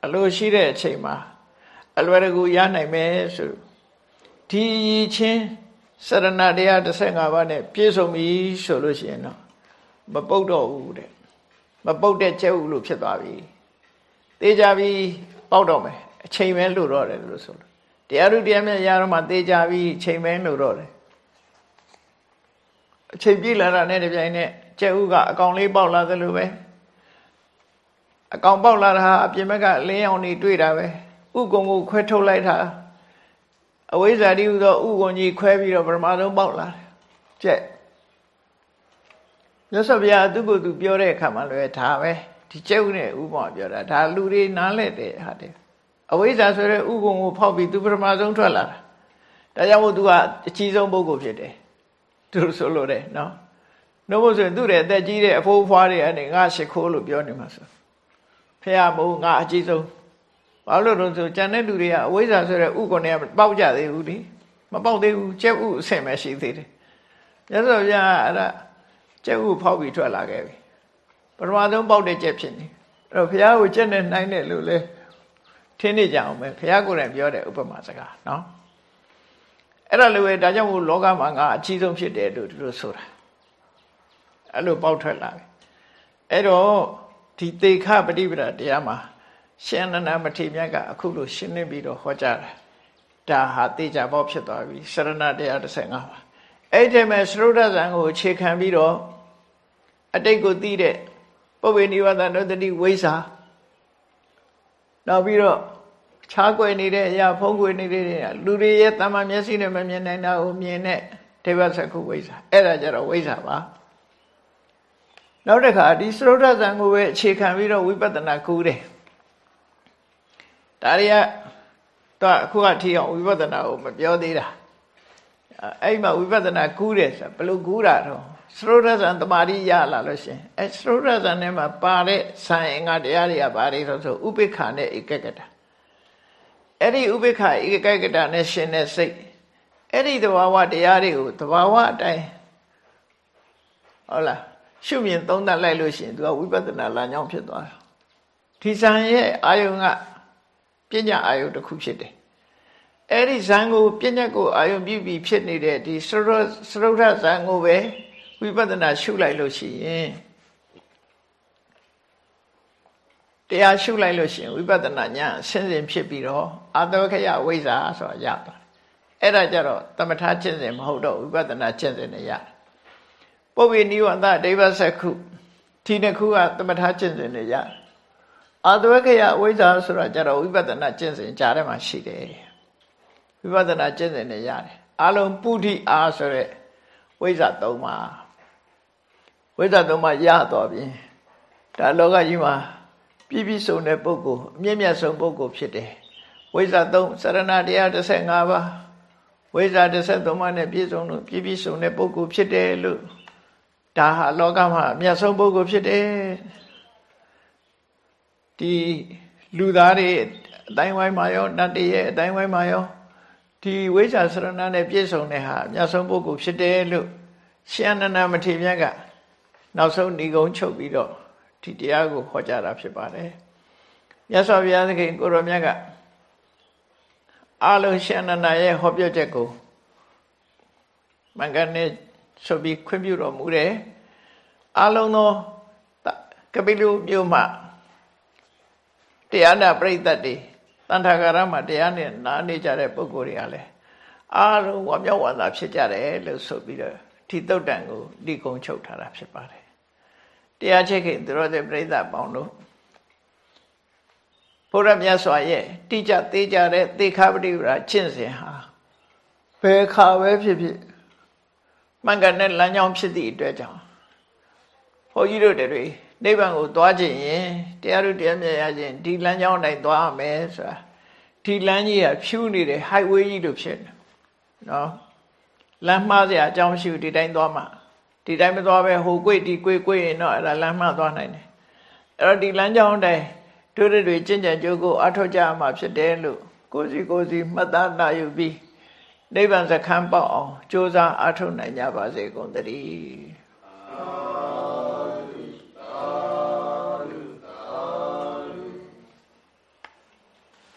အလိုရှိတဲ့အချိန်မှာအလွယ်တကူရနိုင်မယ်ဆိုဒီချင်းစရဏတရား15ပါးနဲ့ပြည့်စုံပြီဆိုလို့ရှိရင်တော့မပုတ်တော့ဘူးတဲ့မပုတ်တဲ့ကျဲဥလို့ဖြစ်သွားပြီ သေချာပြီပေါက်တော့မယ်အချိန်ပဲလို့တော့တယ်လို့ဆိုလို့တရားဥတရားမြတ်ရတော့မှသေချာပြီအချိန်ပဲလို့တော့တယ်အချိန်ပြည့်လာတာနဲ့တပြိုင်နက်ကျဲဥကအကောင်လေးပေါက်လာသလိုပဲအကောင်ပေါက်လာတာဟာအပြင်ဘက်ကအလင်းရောင်နေတွေ့တာပဲဥကုံကိုခွဲထုတ်လိုက်တာအဝိဇ္ဇာတိဟူသောဥကွန်ကြီးခွဲပြီးတော့ပရမသုံးပေါက်လာတယ်ကျက်မြတ်စွာဘုရားသူ့ကိုယ်သူပြောတဲ့အခါမှာလည်းဒါပဲ ဒီကျက်ဥနဲ့ဥပမာပြောတာဒါလူတွေနားလဲတဲ့ဟာတဲ့အဝိဇ္ဇာဆိုတဲ့ဥကုံကိုဖောက်ပြီးသူပရမဆုံးထွက်လာတာဒါကြောင့်မို့သူကအကြီးဆုံးပုဂ္ဂိုလ်ဖြစ်တယ်သူဆိုလို့တယ်နော်နှုတ်ဖို့ဆိုရင်သူ့ရဲ့အသက်ကြီးတဲ့အဖိုးဖွားတွေကနေငါရှ िख ိုးလို့ပြောနေမှာဆိုဖះမို့ငါအကြီးဆုံးဘာလို့လဲဆိုကြံတဲ့လူတွေကအဝိဇ္ဇာဆိုတဲ့ဥကုံတွေကပေါက်ကြသေးဘူးဒီမပေါက်သေးဘူးကျက်ဥအဆင်ပဲရှိသေးတယ်မြတ်စွာဘုရားအဲ့ဒါကျက်ဥဖောက်ပြီးထွက်လာခဲ့ပြီ ပရမဆုံးပေါက်တဲ့ကျက်ဖြစ်နေအဲ့တော့ဘုရားကိုကျက်နဲ့နှိုင်းတယ်လို့လဲထင်းနေကြအောင်ပဲဘုရားကိုယ်တိုင်ပြောတဲ့ဥပမာစကားနော်အဲ့ဒါလည်းပဲဒါကြောင့်မို့လောကမှာငါအကြီးဆုံးဖြစ်တယ်လို့သူတို့ဆိုတာအဲ့လိုပေါက်ထွက်လာပြီအဲ့တော့ဒီသေခပฏิပဒါတရားမှာရှင်နန္ဒမထေမြတ်ကအခုလိုရှင်းနေပြီးတော့ဟောကြားတာဒါဟာသေချာပေါက်ဖြစ်သွားပြီစရဏတရား15ပါအဲ့ဒီမှာသရုဒ္ဓဇံကိုအခြေခံပြီးတော့အတိတ်ကိုသိတဲ့ ပုဗ္ဗေနိဝသနုတ္တိဝိဇ္ဇာနောက်ပြီးတော့ခြားကွယ်နေတဲ့အရာဖုံးကွယ်နေတဲ့လူတွေရဲ့တမန်မျက်စိနဲ့မမြင်နိုင်တာကိုမြင်တဲ့ဒေဝသကုဝိဇ္ဇာအဲ့ဒါကြတော့ဝိဇ္ဇာပါနောက်တစ်ခါဒီသရုဒ္ဓဇံကိုပဲအခြေခံပြီးတော့ဝိပဿနာကူးတယ်ဒါတွေကတော့အခုကထီအောင်ဝိပဿနာကိုမပြောသေးတာအဲ့မှာဝိပဿနာကူးတယ်ဆိုဘယ်လိုကူးတာတော့ သရုဒ္ဓဇံတမာတိရလာလို့ရှင်အဲသရုဒ္ဓဇံထဲမှာပါတဲ့ဆံအင်္ဂတရားတွေကဘာတွေဆိုဆိုဥပိ္ပခာနဲ့ဧကကတာအဲ့ဒီဥပိ္ပခာဧကကတာနဲ့ရှင်တဲ့စိတ်အဲ့ဒီသဘာဝတရားတွေကိုသဘာဝအတိုင်းဟုတ်လားရှုမြင်သုံးသပ်လိုက်လို့ရှိရင်သူကဝိပဿနာလမ်းကြောင်းဖြစ်သွားတာဒီဇံရဲ့အာယုံကပညာအာယုံတစ်ခုဖြစ်တယ်အဲ့ဒီဇံကိုပညာကိုအာယုံပြုပြီးဖြစ်နေတဲ့ဒီစရုစရုဒ္ဓဇံကိုပဲ ဝိပဿနာရှုလိုက်လို့ရှိရင်တရားရှုလိုက်လို့ရှိရင်ဝိပဿနာဉာဏ်ဆင်းဆင်းဖြစ်ပြီးတော့အာတဝခယဝိဇ္ဇာဆိုတာရပါတယ်အဲ့ဒါကြတော့တမထာကျင့်စဉ်မဟုတ်တော့ဝိပဿနာကျင့်စဉ်နဲ့ရတယ်ပုဗ္ဗေနိဝန္တဒိဗ္ဗစကုဒီနှစ်ခုကတမထာကျင့်စဉ်နဲ့ရတယ်အာတဝခယဝိဇ္ဇာဆိုတာကြတော့ဝိပဿနာကျင့်စဉ်ကြားထဲမှာရှိတယ်ဝိပဿနာကျင့်စဉ်နဲ့ရတယ်အလုံးပုဋ္ဌိအားဆိုတဲ့ဝိဇ္ဇာ၃ပါး ဝိဇ္ဇာသုံးပါးရသွားပြီဒါလောကကြီးမှာပြည့်ပြည့်စုံတဲ့ပုဂ္ဂိုလ်အမြင့်မြတ်ဆုံးပုဂ္ဂိုလ်ဖြစ်တယ်ဝိဇ္ဇာသုံးစရဏတရား15ပါးဝိဇ္ဇာ13ပါးနဲ့ပြည့်စုံလို့ပြည့်ပြည့်စုံတဲ့ပုဂ္ဂိုလ်ဖြစ်တယ်လို့ဒါဟာလောကမှာအမြတ်ဆုံးပုဂ္ဂိုလ်ဖြစ်တယ်ဒီလူသားတွေအတိုင်းဝိုင်းမှာရောနတ်တွေရဲ့အတိုင်းဝိုင်းမှာရောဒီဝိဇ္ဇာစရဏနဲ့ပြည့်စုံတဲ့ဟာအမြတ်ဆုံးပုဂ္ဂိုလ်ဖြစ်တယ်လို့ရှင်အနန္ဒမထေရမြတ်က နောက်ဆုံးဏီကုံချုပ်ပြီးတော့ဒီတရားကိုဟောကြားတာဖြစ်ပါတယ်မြတ်စွာဘုရားသခင်ကိုရောမြတ်ကအာလုံရှင်နန္ဒရဲ့ဟောပြောချက်ကိုမင်္ဂနဲ့ဆိုပြီးခွင့်ပြုတော်မူတယ်အာလုံသောကပိလုမြို့မှာတရားနာပရိသတ်တွေတန်ထာဂရမှာတရားနဲ့နားနေကြတဲ့ပုဂ္ဂိုလ်တွေကလည်းအားလုံးဝမြောက်ဝါသာဖြစ်ကြတယ်လို့ဆိုပြီးတော့ဒီတုတ်တန်ကိုဒီကုံချုပ်ထားတာဖြစ်ပါတယ် တရားချက်ခင်သူတော်တဲ့ပြိဿပေါင်းတို့ဘုရားမြတ်စွာရဲ့တိကျသေးကြတဲ့သေခပတိဝရကျင့်စဉ်ဟာဘယ်ခါပဲဖြစ်ဖြစ်မှန်ကန်တဲ့လမ်းကြောင်းဖြစ်သည့်အတွက်ကြောင့်ဘုန်းကြီးတို့တွေနိဗ္ဗာန်ကိုသွားခြင်းရင်တရားတို့တရားမြတ်ရခြင်းဒီလမ်းကြောင်းတိုင်းသွားမယ်ဆိုတာဒီလမ်းကြီးကဖြူးနေတဲ့ highway ကြီးလို့ဖြစ်နေနော်လမ်းမှားစရာအကြောင်းမရှိဘူးဒီတိုင်းသွားမှာ ဒီတိုင်းမသွားပဲဟိုကွေ့ဒီကွေ့ကွေ့ရင်တော့အဲ့ဒါလမ်းမှသွားနိုင်တယ်အဲ့တော့ဒီလမ်းကြောင်းတိုင်းတို့တွေကျင့်ကြံကြိုးကိုအထောက်ကြမှာဖြစ်တယ်လို့ကိုစီကိုစီမှတ်သားနာယူပြီးနိဗ္ဗာန်စခန်းပေါက်အောင်ကြိုးစားအထောက်နိုင်ကြပါစေကုန်သတည်း